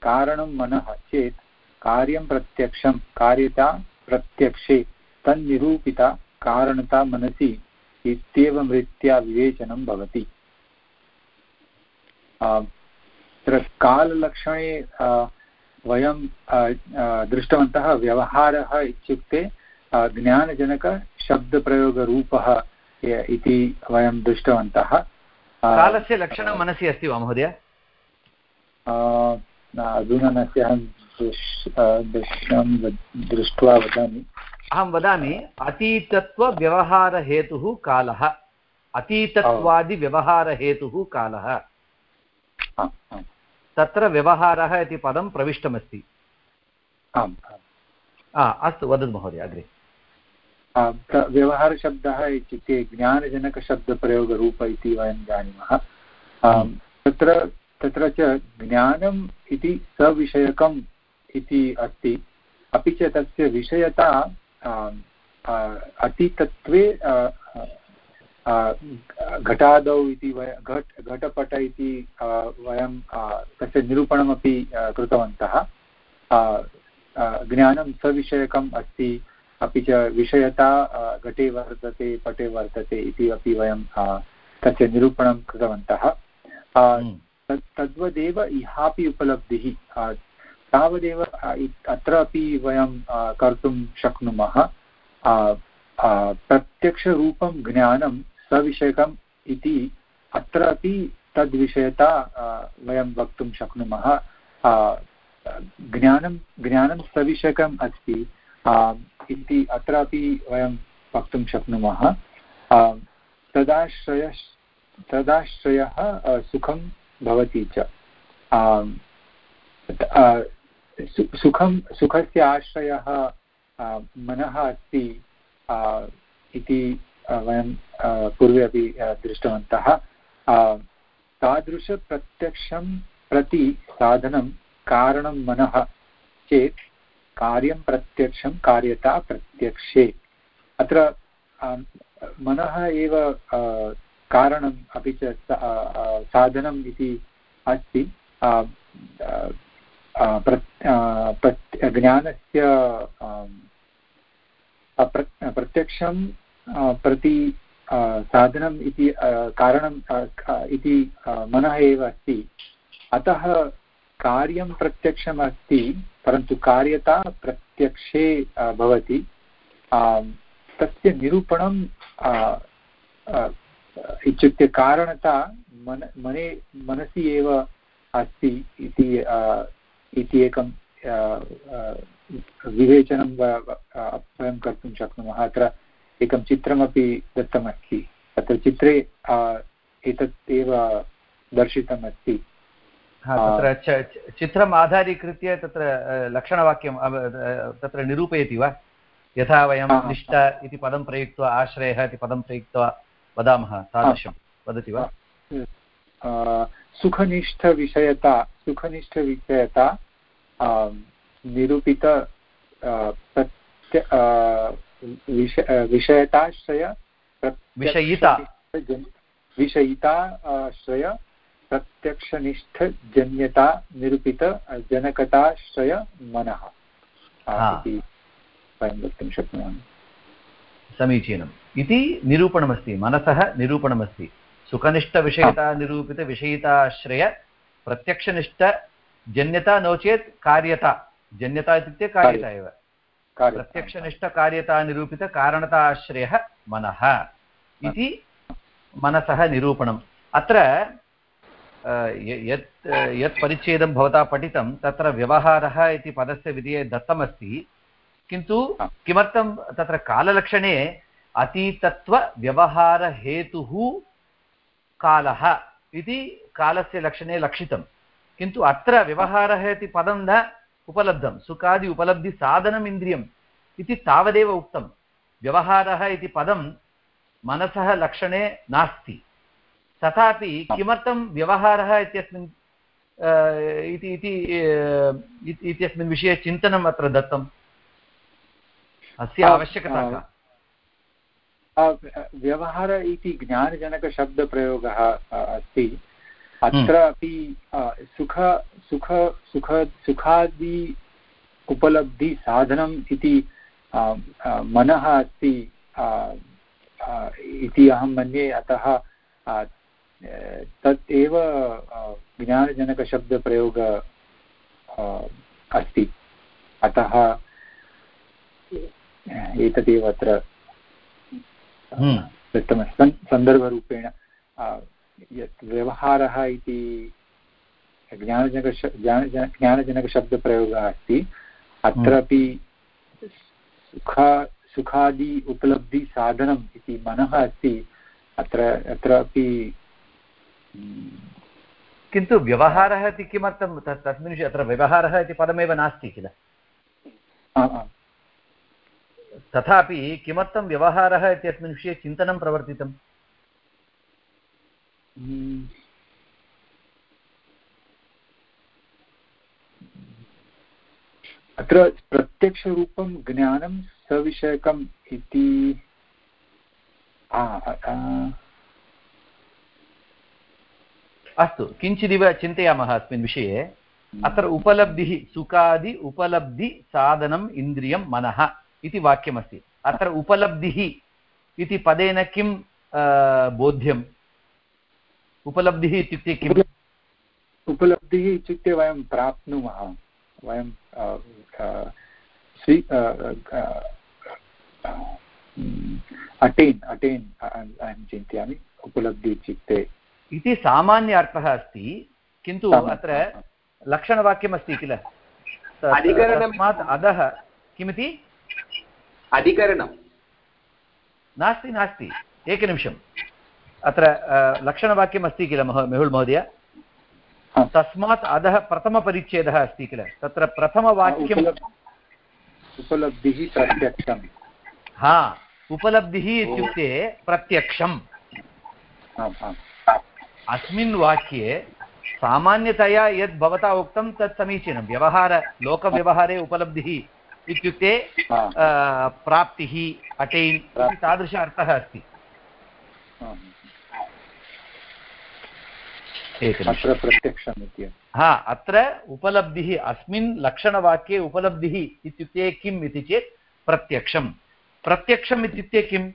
कारणं मनः चेत् कार्यं प्रत्यक्षं कार्यता प्रत्यक्षे तन्निरूपिता कारणता मनसि इत्येवं रीत्या विवेचनं भवति। तत्र काललक्षणे वयं दृष्टवन्तः व्यवहारः इत्युक्ते ज्ञानजनकशब्दप्रयोगरूपः इति वयं दृष्टवन्तः। कालस्य लक्षणं मनसि अस्ति वा महोदय? न, अधुना आ, दृश्यं दृष्ट्वा वदामि। अहं वदामि अतीतत्वव्यवहारहेतुः कालः। अतीतत्वादिव्यवहारहेतुः कालः। तत्र व्यवहारः इति पदं प्रविष्टमस्ति। आम् अस्तु वदतु महोदय अग्रे। व्यवहारशब्दः इत्युक्ते ज्ञानजनकशब्दप्रयोगरूप इति वयं जानीमः। आम्, तत्र तत्र च ज्ञानम् इति सविषयकम् इति अस्ति। अपि च तस्य विषयता अतीतत्वे घटादौ इति वय घट् घटपट इति वयं तस्य निरूपणमपि कृतवन्तः। ज्ञानं सविषयकम् अस्ति। अपि च विषयता घटे वर्तते पटे वर्तते इति अपि वयं तस्य निरूपणं कृतवन्तः। हम्म। तद्वदेव इहापि उपलब्धिः तावदेव अत्र अपि वयं कर्तुं शक्नुमः। प्रत्यक्षरूपं ज्ञानं सविषयकम् इति अत्र अपि तद्विषयता वयं वक्तुं शक्नुमः। ज्ञानं ज्ञानं सविषयकम् अस्ति। इति अत्रापि वयं वक्तुं शक्नुमः। तदाश्रय तदाश्रयः सुखं भवति च। सुखं, सुखस्य आश्रयः मनः अस्ति इति वयं पूर्वे अपि दृष्टवन्तः। तादृशप्रत्यक्षं प्रति साधनं कारणं मनः चेत् कार्यं प्रत्यक्षं कार्यता प्रत्यक्षे। अत्र मनः एव कारणम् अपि च साधनम् इति अस्ति। ज्ञानस्य प्रत्यक्षं प्रति साधनम् इति कारणं इति मनः एव अस्ति। अतः कार्यं प्रत्यक्षम् अस्ति परन्तु कार्यता प्रत्यक्षे भवति। तस्य निरूपणं इत्युक्ते कारणता मन, मने, मनसि एव अस्ति इति इति एकं विवेचनं वयं कर्तुं शक्नुमः। अत्र एकं चित्रमपि दत्तमस्ति। तत्र चित्रे एतत् एव दर्शितमस्ति। तत्र चित्रम् आधारीकृत्य तत्र लक्षणवाक्यं तत्र निरूपयति वा? यथा वयं निष्ठ इति पदं प्रयुक्त्वा आश्रयः इति पदं प्रयुक्त्वा वदामः तादृशं वदति वा? सुखनिष्ठविषयता सुखनिष्ठविषयता निरूपित विषयताश्रय विषयिता। विषयिताश्रय प्रत्यक्षनिष्ठजन्यता निरूपित जनकताश्रय मनः इति वयं वक्तुं शक्नुमः। समीचीनम्। इति निरूपणमस्ति मनसः निरूपणमस्ति। सुखनिष्ठविषयितानिरूपितविषयिताश्रय प्रत्यक्षनिष्ठजन्यता नो चेत् कार्यता। जन्यता इत्युक्ते कार्यता एव। प्रत्यक्षनिष्ठकार्यतानिरूपितकारणताश्रयः मनः। इति मनसः निरूपणम्। अत्र यत् यत् परिच्छेदं भवता पठितं तत्र व्यवहारः इति पदस्य विधये दत्तमस्ति किन्तु किमर्थं तत्र काललक्षणे अतीतत्वव्यवहारहेतुः कालः इति कालस्य लक्षणे लक्षितं किन्तु अत्र व्यवहारः इति पदं न उपलब्धं सुखादि उपलब्धिसाधनम् इन्द्रियम् इति तावदेव उक्तं व्यवहारः इति पदं मनसः लक्षणे नास्ति तथापि किमर्थं व्यवहारः इत्यस्मिन् इत्यस्मिन् विषये चिन्तनम् अत्र दत्तम्? अस्य आवश्यकता का? व्यवहार इति ज्ञानजनकशब्दप्रयोगः अस्ति। अत्र अपि सुख सुख सुख सुखादि उपलब्धिसाधनम् इति मनः अस्ति इति अहं मन्ये। अतः तत् एव ज्ञानजनकशब्दप्रयोग अस्ति। अतः एतदेव अत्र हम्म। दत्तमस्ति सन्दर्भरूपेण यत् व्यवहारः इति ज्ञानजनक ज्ञानजनकशब्दप्रयोगः अस्ति। अत्रापि सुख सुखादि उपलब्धिसाधनम् इति मनः अस्ति। अत्र अत्रापि किन्तु व्यवहारः इति किमर्थं? तस्मिन् विषये अत्र व्यवहारः इति पदमेव नास्ति किल? तथापि किमर्थं व्यवहारः इत्यस्मिन् विषये चिन्तनं प्रवर्तितम् अत्र प्रत्यक्षरूपं ज्ञानं सविषयकम् इति अस्तु किञ्चिदिव चिन्तयामः अस्मिन् विषये। अत्र उपलब्धिः सुखादि उपलब्धिसाधनम् इन्द्रियं मनः इति वाक्यमस्ति। अत्र उपलब्धिः इति पदेन किं बोध्यम् उपलब्धिः इत्युक्ते किम्? उपलब्धिः इत्युक्ते वयं प्राप्नुमः। वयं स्वी अटेन् अटेन् अहं चिन्तयामि। उपलब्धि इत्युक्ते इति सामान्य अर्थः अस्ति किन्तु अत्र लक्षणवाक्यमस्ति किल? तस्मात् अधः किमिति? अधिकरणं नास्ति नास्ति। एकनिमिषम्। अत्र लक्षणवाक्यमस्ति किल महो मेहुल् महोदय? तस्मात् अधः प्रथमपरिच्छेदः अस्ति किल? तत्र प्रथमवाक्यम् उपलब्धिः प्रत्यक्षं हा उपलब्धिः इत्युक्ते प्रत्यक्षम्। अस्मिन् वाक्ये सामान्यतया यद् भवता उक्तं तत् समीचीनं। व्यवहार लोकव्यवहारे उपलब्धिः इत्युक्ते प्राप्तिः अटैन् इति तादृश अर्थः अस्ति। अत्र प्रत्यक्षम् इति हा अत्र उपलब्धिः अस्मिन् लक्षणवाक्ये उपलब्धिः इत्युक्ते किम् इति चेत् प्रत्यक्षं प्रत्यक्षम् इत्युक्ते किम्?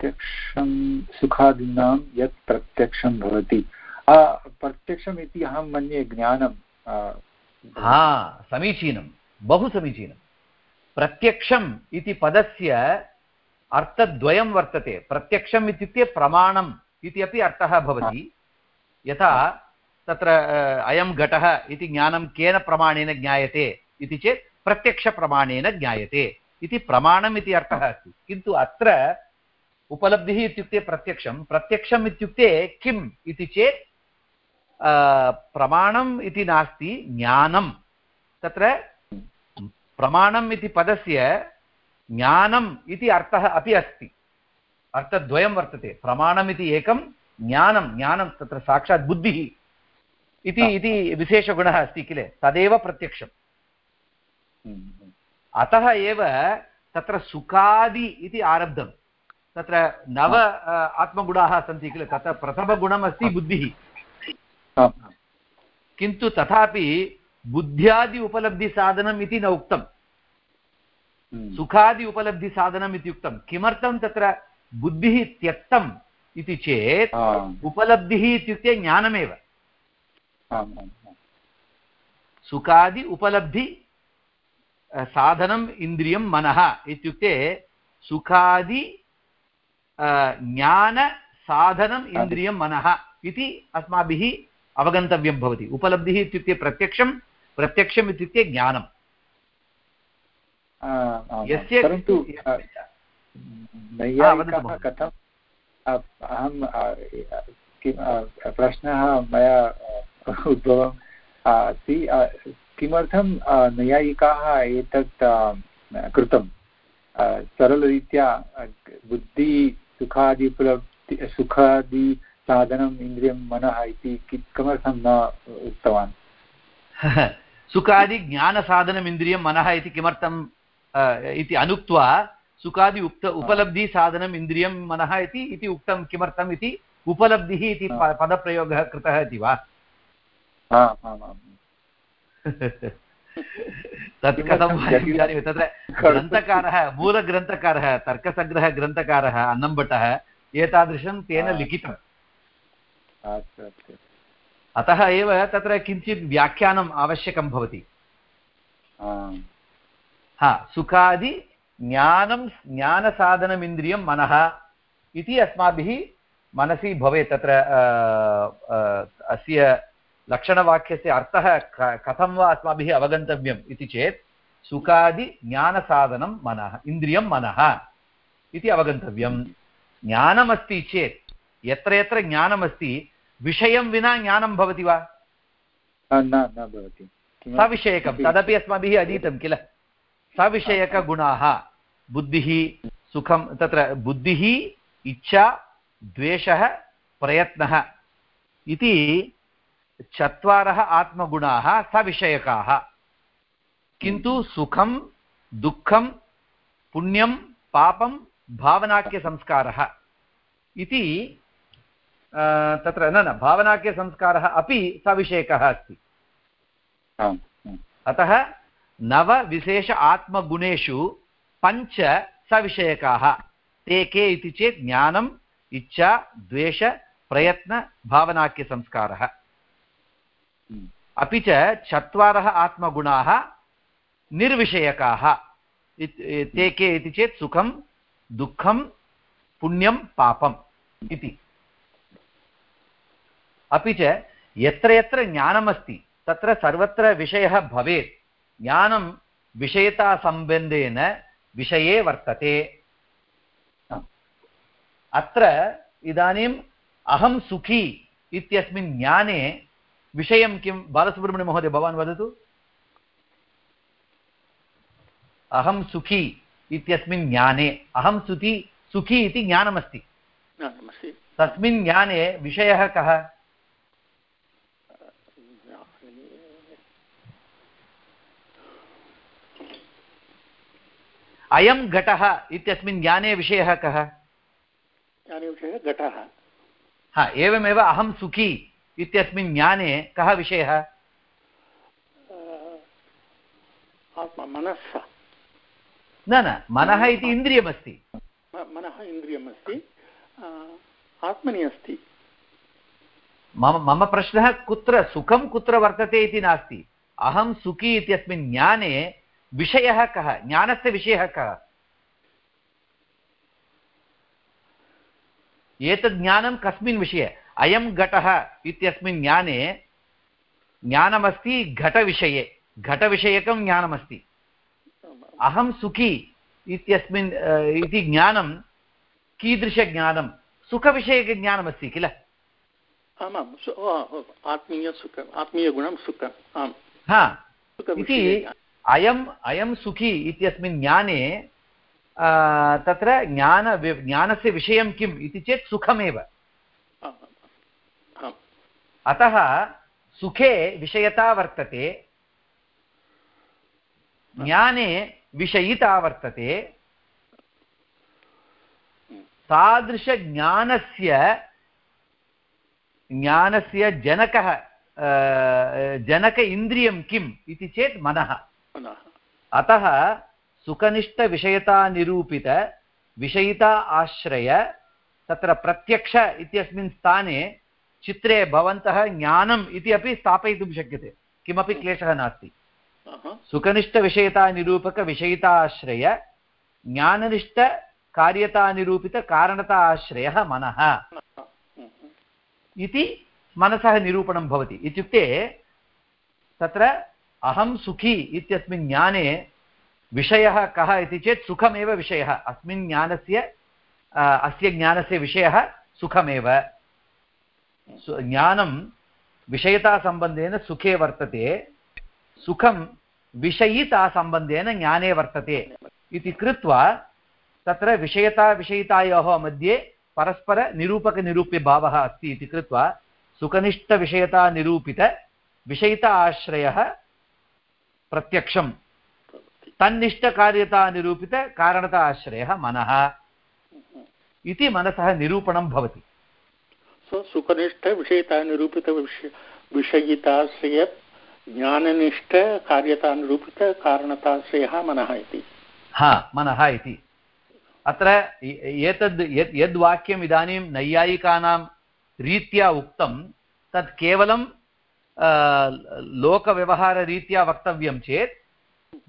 प्रत्यक्षं सुखादीनां यत् प्रत्यक्षं भवति। प्रत्यक्षम् इति अहं मन्ये ज्ञानं हा, समीचीनं, बहु समीचीनं। प्रत्यक्षम् इति पदस्य अर्थद्वयं वर्तते। प्रत्यक्षम् इत्युक्ते प्रमाणम् इति अपि अर्थः भवति। यथा तत्र अयं घटः इति ज्ञानं केन प्रमाणेन ज्ञायते इति चेत् प्रत्यक्षप्रमाणेन ज्ञायते इति प्रमाणम् इति अर्थः अस्ति। किन्तु अत्र उपलब्धिः इत्युक्ते प्रत्यक्षं। प्रत्यक्षम् इत्युक्ते किम् इति चेत् प्रमाणम् इति नास्ति ज्ञानं तत्र प्रमाणम् इति पदस्य ज्ञानम् इति अर्थः अपि अस्ति। अर्थद्वयं वर्तते। प्रमाणम् इति एकं ज्ञानं ज्ञानं तत्र साक्षात् बुद्धिः इति इति विशेषगुणः अस्ति किल? तदेव प्रत्यक्षम्। हम्म। अतः एव तत्र सुखादि इति आरब्धं तत्र नव आत्मगुणाः सन्ति किल? तत्र प्रथमगुणमस्ति बुद्धिः। किन्तु तथापि बुद्ध्यादि उपलब्धिसाधनम् इति न उक्तम्। हम्म। सुखादि उपलब्धिसाधनम् इति उक्तं किमर्थं तत्र बुद्धिः त्यक्तम् इति चेत् उपलब्धिः इत्युक्ते ज्ञानमेव। सुखादि उपलब्धि साधनम् इन्द्रियं मनः इत्युक्ते सुखादि ज्ञानसाधनम् इन्द्रियं मनः इति अस्माभिः अवगन्तव्यं भवति उपलब्धिः इत्युक्ते प्रत्यक्षं प्रत्यक्षम् इत्युक्ते ज्ञानम् यस्य परन्तु कथम् अहं प्रश्नः मया उद्भवम् अस्ति किमर्थं नैयायिकाः एतत् कृतं सरलरीत्या बुद्धि सुखादि उपलब्धि सुखादि साधनम् इन्द्रियं मनः इति किमर्थं न उक्तवान्? सुखादि ज्ञानसाधनम् इन्द्रियं मनः इति किमर्थं इति अनुक्त्वा सुखादि उक्त उपलब्धिसाधनम् इन्द्रियं मनः इति इति उक्तं किमर्थम् इति उपलब्धिः इति पदप्रयोगः कृतः इति वा? तत् कथं जानीमि तत्र ग्रन्थकारः मूलग्रन्थकारः तर्कसङ्ग्रहग्रन्थकारः अन्नम्भट्टः एतादृशं तेन लिखितम् अतः एव तत्र किञ्चित् व्याख्यानम् आवश्यकं भवति। हा। सुखादि ज्ञानं ज्ञानसाधनमिन्द्रियं मनः इति अस्माभिः मनसि भवेत् तत्र अस्य लक्षणवाक्यस्य अर्थः कथं वा अस्माभिः अवगन्तव्यम् इति चेत् सुखादिज्ञानसाधनं मनः इन्द्रियं मनः इति अवगन्तव्यं ज्ञानमस्ति चेत् यत्र यत्र ज्ञानमस्ति विषयं विना ज्ञानं भवति वा? न भवति। सविषयकं तदपि अस्माभिः अधीतं किल? सविषयकगुणाः बुद्धिः सुखं तत्र बुद्धिः इच्छा द्वेषः प्रयत्नः इति चत्वारः आत्मगुणाः सविषयकाः किन्तु सुखं दुःखं पुण्यं पापं भावनाख्यसंस्कारः इति तत्र न न भावनाख्यसंस्कारः अपि सविषयकः अस्ति। अतः नवविशेष आत्मगुणेषु पञ्च सविषयकाः ते के इति चेत् ज्ञानम् इच्छा द्वेष प्रयत्न भावनाख्यसंस्कारः अपि च चत्वारः आत्मगुणाः निर्विषयकाः। ते के इति चेत् सुखं, दुःखं, पुण्यं, पापम् इति। अपि च यत्र यत्र ज्ञानमस्ति, तत्र सर्वत्र विषयः भवेत्। ज्ञानं विषयतासम्बन्धेन विषये वर्तते। अत्र इदानीम् अहं सुखी इत्यस्मिन् ज्ञाने विषयं किं बालसुब्रह्मण्यमहोदय भवान् वदतु? अहं सुखी इत्यस्मिन् ज्ञाने अहं सुखी सुखी इति ज्ञानमस्ति। तस्मिन् ज्ञाने विषयः कः? अयं घटः इत्यस्मिन् ज्ञाने विषयः कः? घटः। हा एवमेव अहं सुखी। इत्यस्मिन् ज्ञाने कः विषयः? न न मनः इति इन्द्रियमस्ति। मनः इन्द्रियमस्ति। आत्मनि अस्ति। मम मम प्रश्नः कुत्र सुखं कुत्र वर्तते इति नास्ति। अहं सुखी इत्यस्मिन् ज्ञाने विषयः कः ज्ञानस्य विषयः कः? एतद् ज्ञानं कस्मिन् विषये। अयं घटः इत्यस्मिन् ज्ञाने ज्ञानमस्ति घटविषये। घटविषयकं ज्ञानमस्ति। अहं सुखी इत्यस्मिन् इति ज्ञानं कीदृशज्ञानं? सुखविषयकज्ञानमस्ति किल? आमाम् आत्मीयसुख आत्मीयगुणं सुखम् आम्। हा। इति अयम् अयं सुखी इत्यस्मिन् ज्ञाने तत्र ज्ञान ज्ञानस्य विषयं किम् इति चेत् सुखमेव। अतः सुखे विषयता वर्तते ज्ञाने विषयिता वर्तते। तादृशज्ञानस्य ज्ञानस्य जनकः जनक इन्द्रियं किम् इति चेत् मनः। अतः सुखनिष्ठविषयतानिरूपितविषयिता आश्रय तत्र प्रत्यक्ष इत्यस्मिन् स्थाने चित्रे भवन्तः ज्ञानम् इति अपि स्थापयितुं शक्यते। किमपि क्लेशः नास्ति। सुखनिष्ठविषयतानिरूपकविषयिता आश्रय ज्ञाननिष्ठकार्यतानिरूपितकारणता आश्रयः मनः। इति मनसः निरूपणं भवति। इत्युक्ते तत्र अहं सुखी इत्यस्मिन् ज्ञाने विषयः कः इति चेत् सुखमेव विषयः। अस्मिन् ज्ञानस्य अस्य ज्ञानस्य विषयः सुखमेव। ज्ञानं विषयतासम्बन्धेन सुखे वर्तते, सुखं विषयितासम्बन्धेन ज्ञाने वर्तते इति कृत्वा तत्र विषयता विषयितायोः मध्ये परस्परनिरूपकनिरूप्यभावः अस्ति इति कृत्वा सुखनिष्ठविषयतानिरूपितविषयिता आश्रयः प्रत्यक्षं तन्निष्ठकार्यतानिरूपितकारणता आश्रयः मनः। इति मनसः निरूपणं भवति। सुखनिष्ठविषयतानिरूपितविषय विषयिताश्रय ज्ञाननिष्ठकार्यतानिरूपितकारणताश्रयः मनः इति। हा, मनः इति। अत्र एतद् यद् यद्वाक्यम् इदानीं नैयायिकानां रीत्या उक्तं, तत् केवलं लोकव्यवहाररीत्या वक्तव्यं चेत्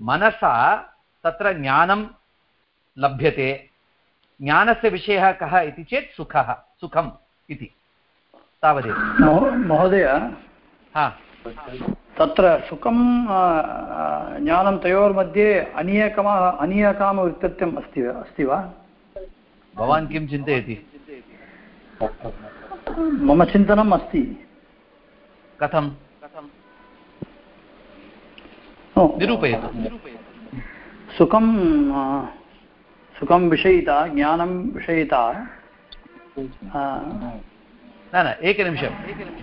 मनसा तत्र ज्ञानं लभ्यते। ज्ञानस्य विषयः कः इति चेत् सुखः, सुखम् इति। तावदेव। महोदय। हा। तत्र सुखं ज्ञानं तयोर्मध्ये अनीयकम अनीयकामवृत्तत्वम् अस्ति अस्ति वा? भवान् किं चिन्तयति? मम चिन्तनम् अस्ति। कथं निरूपयतु। सुखं सुखं विषयिता ज्ञानं विषयिता न न एकनिमिषं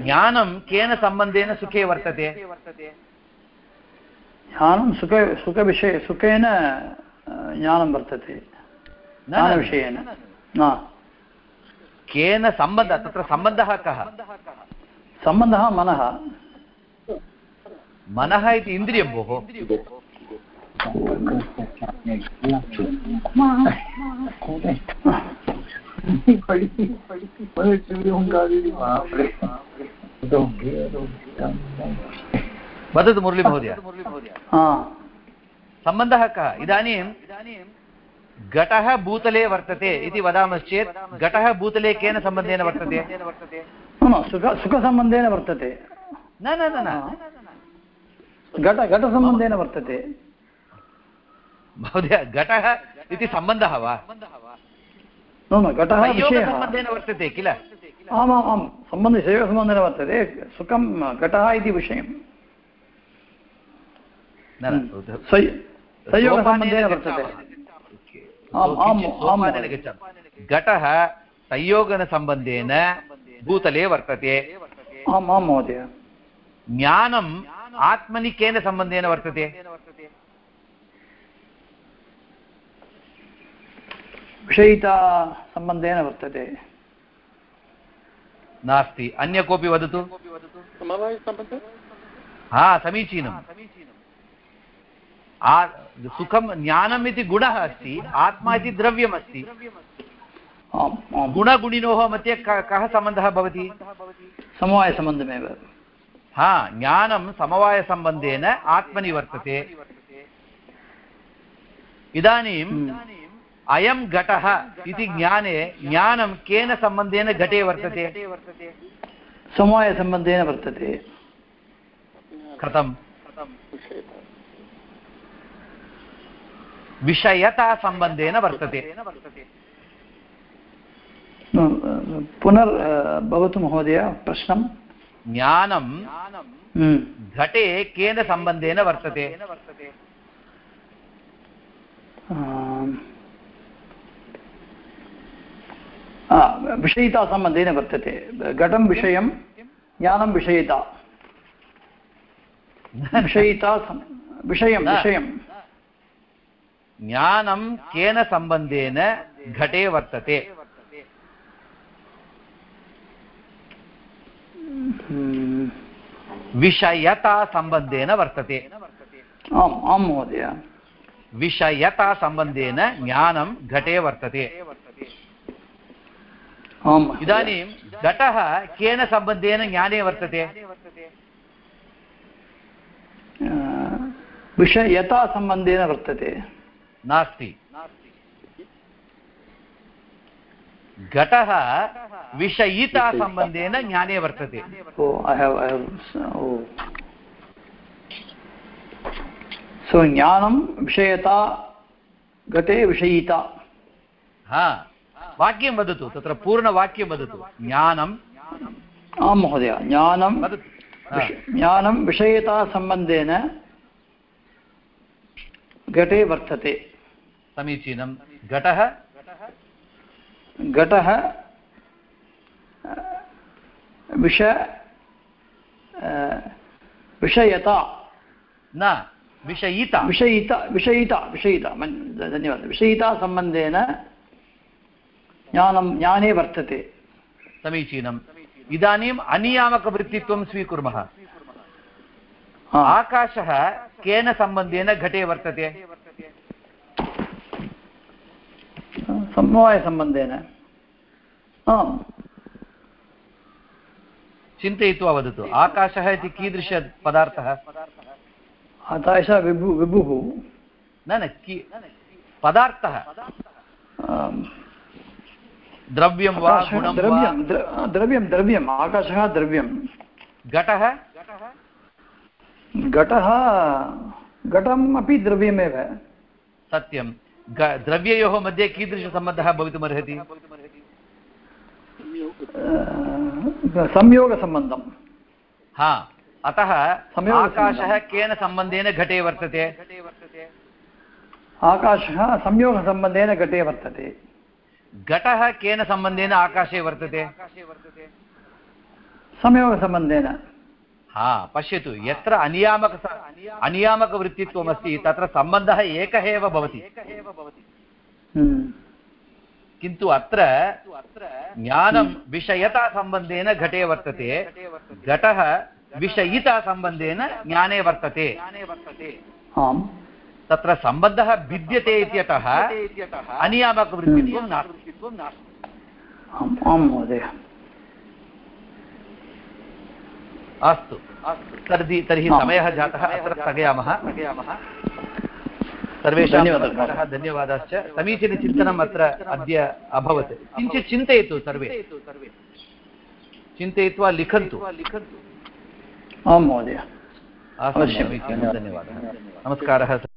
ज्ञानं केन सम्बन्धेन सुखे वर्तते? ज्ञानं सुख सुखविषये सुखेन ज्ञानं वर्तते. ज्ञानविषयेन. न केन सम्बन्धः तत्र सम्बन्धः कः? सम्बन्धः मनः. मनः इति इन्द्रियं भोः. वदतु मुरलीमहोदय सम्बन्धः कः? इदानीं घटः भूतले वर्तते इति वदामश्चेत् घटः भूतले केन सम्बन्धेन वर्तते? सुखसम्बन्धेन वर्तते। न न न न। घट घटसम्बन्धेन वर्तते। महोदय घटः इति सम्बन्धः वा? न न घटः सम्बन्धेन वर्तते किल? आमाम् आं सम्बन्ध शैवसम्बन्धेन वर्तते सुखं घटः इति विषयं संयोगसम्बन्धेन वर्तते। गच्छामि। घटः संयोगनसम्बन्धेन भूतले वर्तते। आम् आं महोदय। ज्ञानम् आत्मनि केन सम्बन्धेन वर्तते। विषयितासम्बन्धेन वर्तते। नास्ति। अन्य कोऽपि वदतु? हा समीचीनम्। सुखं ज्ञानम् इति गुणः अस्ति आत्मा इति द्रव्यमस्ति गुणगुणिनोः मध्ये क- कः सम्बन्धः भवति? समवायसम्बन्धमेव हा ज्ञानं समवायसम्बन्धेन आत्मनि वर्तते। इदानीं अयं घटः इति ज्ञाने ज्ञानं केन सम्बन्धेन घटे वर्तते? समवायसम्बन्धेन वर्तते? कथं विषयतासम्बन्धेन वर्तते। पुनर् भवतु महोदय प्रश्नं। ज्ञानं हम्म। घटे केन सम्बन्धेन वर्तते आम्। आ, विषयितासम्बन्धेन वर्तते घटं विषयं ज्ञानं विषयिता विषयिता सम्- विषयं न। विषयं ज्ञानं केन सम्बन्धेन घटे वर्तते हम्म। विषयतासम्बन्धेन वर्तते आम् आं महोदय विषयतासम्बन्धेन ज्ञानं घटे वर्तते आं महोदय। इदानीं घटः केन सम्बन्धेन ज्ञाने वर्तते? आ, विषयतासम्बन्धेन वर्तते। नास्ति। घटः विषयितासम्बन्धेन ज्ञाने वर्तते। ओ ऐ हेव् ऐ हेव् सो ज्ञानं विषयता घटे विषयिता। हा। वाक्यं वदतु तत्र पूर्णवाक्यं वदतु ज्ञानं। आं महोदय ज्ञानं ज्ञानं विषयतासम्बन्धेन घटे वर्तते। समीचीनं। घटः? घटः विष विषयता। न विषयिता। विषयिता विषयिता विषयिता धन्यवादः। विषयितासम्बन्धेन ज्ञानं ज्ञाने वर्तते समीचीनम् इदानीम् अनियामकवृत्तित्वं स्वीकुर्मः आकाशः केन सम्बन्धेन घटे वर्तते समवायसम्बन्धेन आम् चिन्तयित्वा वदतु आकाशः इति कीदृशपदार्थः एषः विभु विभुः न न की पदार्थः द्रव्यं वा गुणं द्रव्यं द्र- द्रव्यं द्रव्यम् आकाशः द्रव्यं। घटः? घटः घटम् अपि द्रव्यमेव। सत्यं। द्रव्ययोः मध्ये कीदृशसम्बन्धः भवितुमर्हति? संयोगसम्बन्धं हा अतः आकाशः केन सम्बन्धेन घटे वर्तते? आकाशः संयोगसम्बन्धेन घटे वर्तते। घटः केन सम्बन्धेन आकाशे वर्तते? संयोगसम्बन्धेन। हा पश्यतु यत्र अनियामक अनियामकवृत्तित्वमस्ति तत्र सम्बन्धः एकः एव भवति। हम्म, किन्तु अत्र ज्ञानं विषयतासम्बन्धेन घटे वर्तते घटः विषयितासम्बन्धेन ज्ञाने वर्तते। आम्। तत्र सम्बन्धः भिद्यते इत्यतः अनियामकवृत्तित्वं नास्ति। आम् आं महोदय। अस्तु। तर्हि तर्हि। समयः जातः अत्र स्थगयामः। सर्वेषां धन्यवादः। धन्यवादाश्च। समीचीनचिन्तनम् अत्र अद्य अभवत्। किञ्चित् चिन्तयतु सर्वे। चिन्तयित्वा लिखन्तु। लिखन्तु। आं महोदय। अस्तु अवश्यं। समीचीनं। धन्यवादः। नमस्कारः।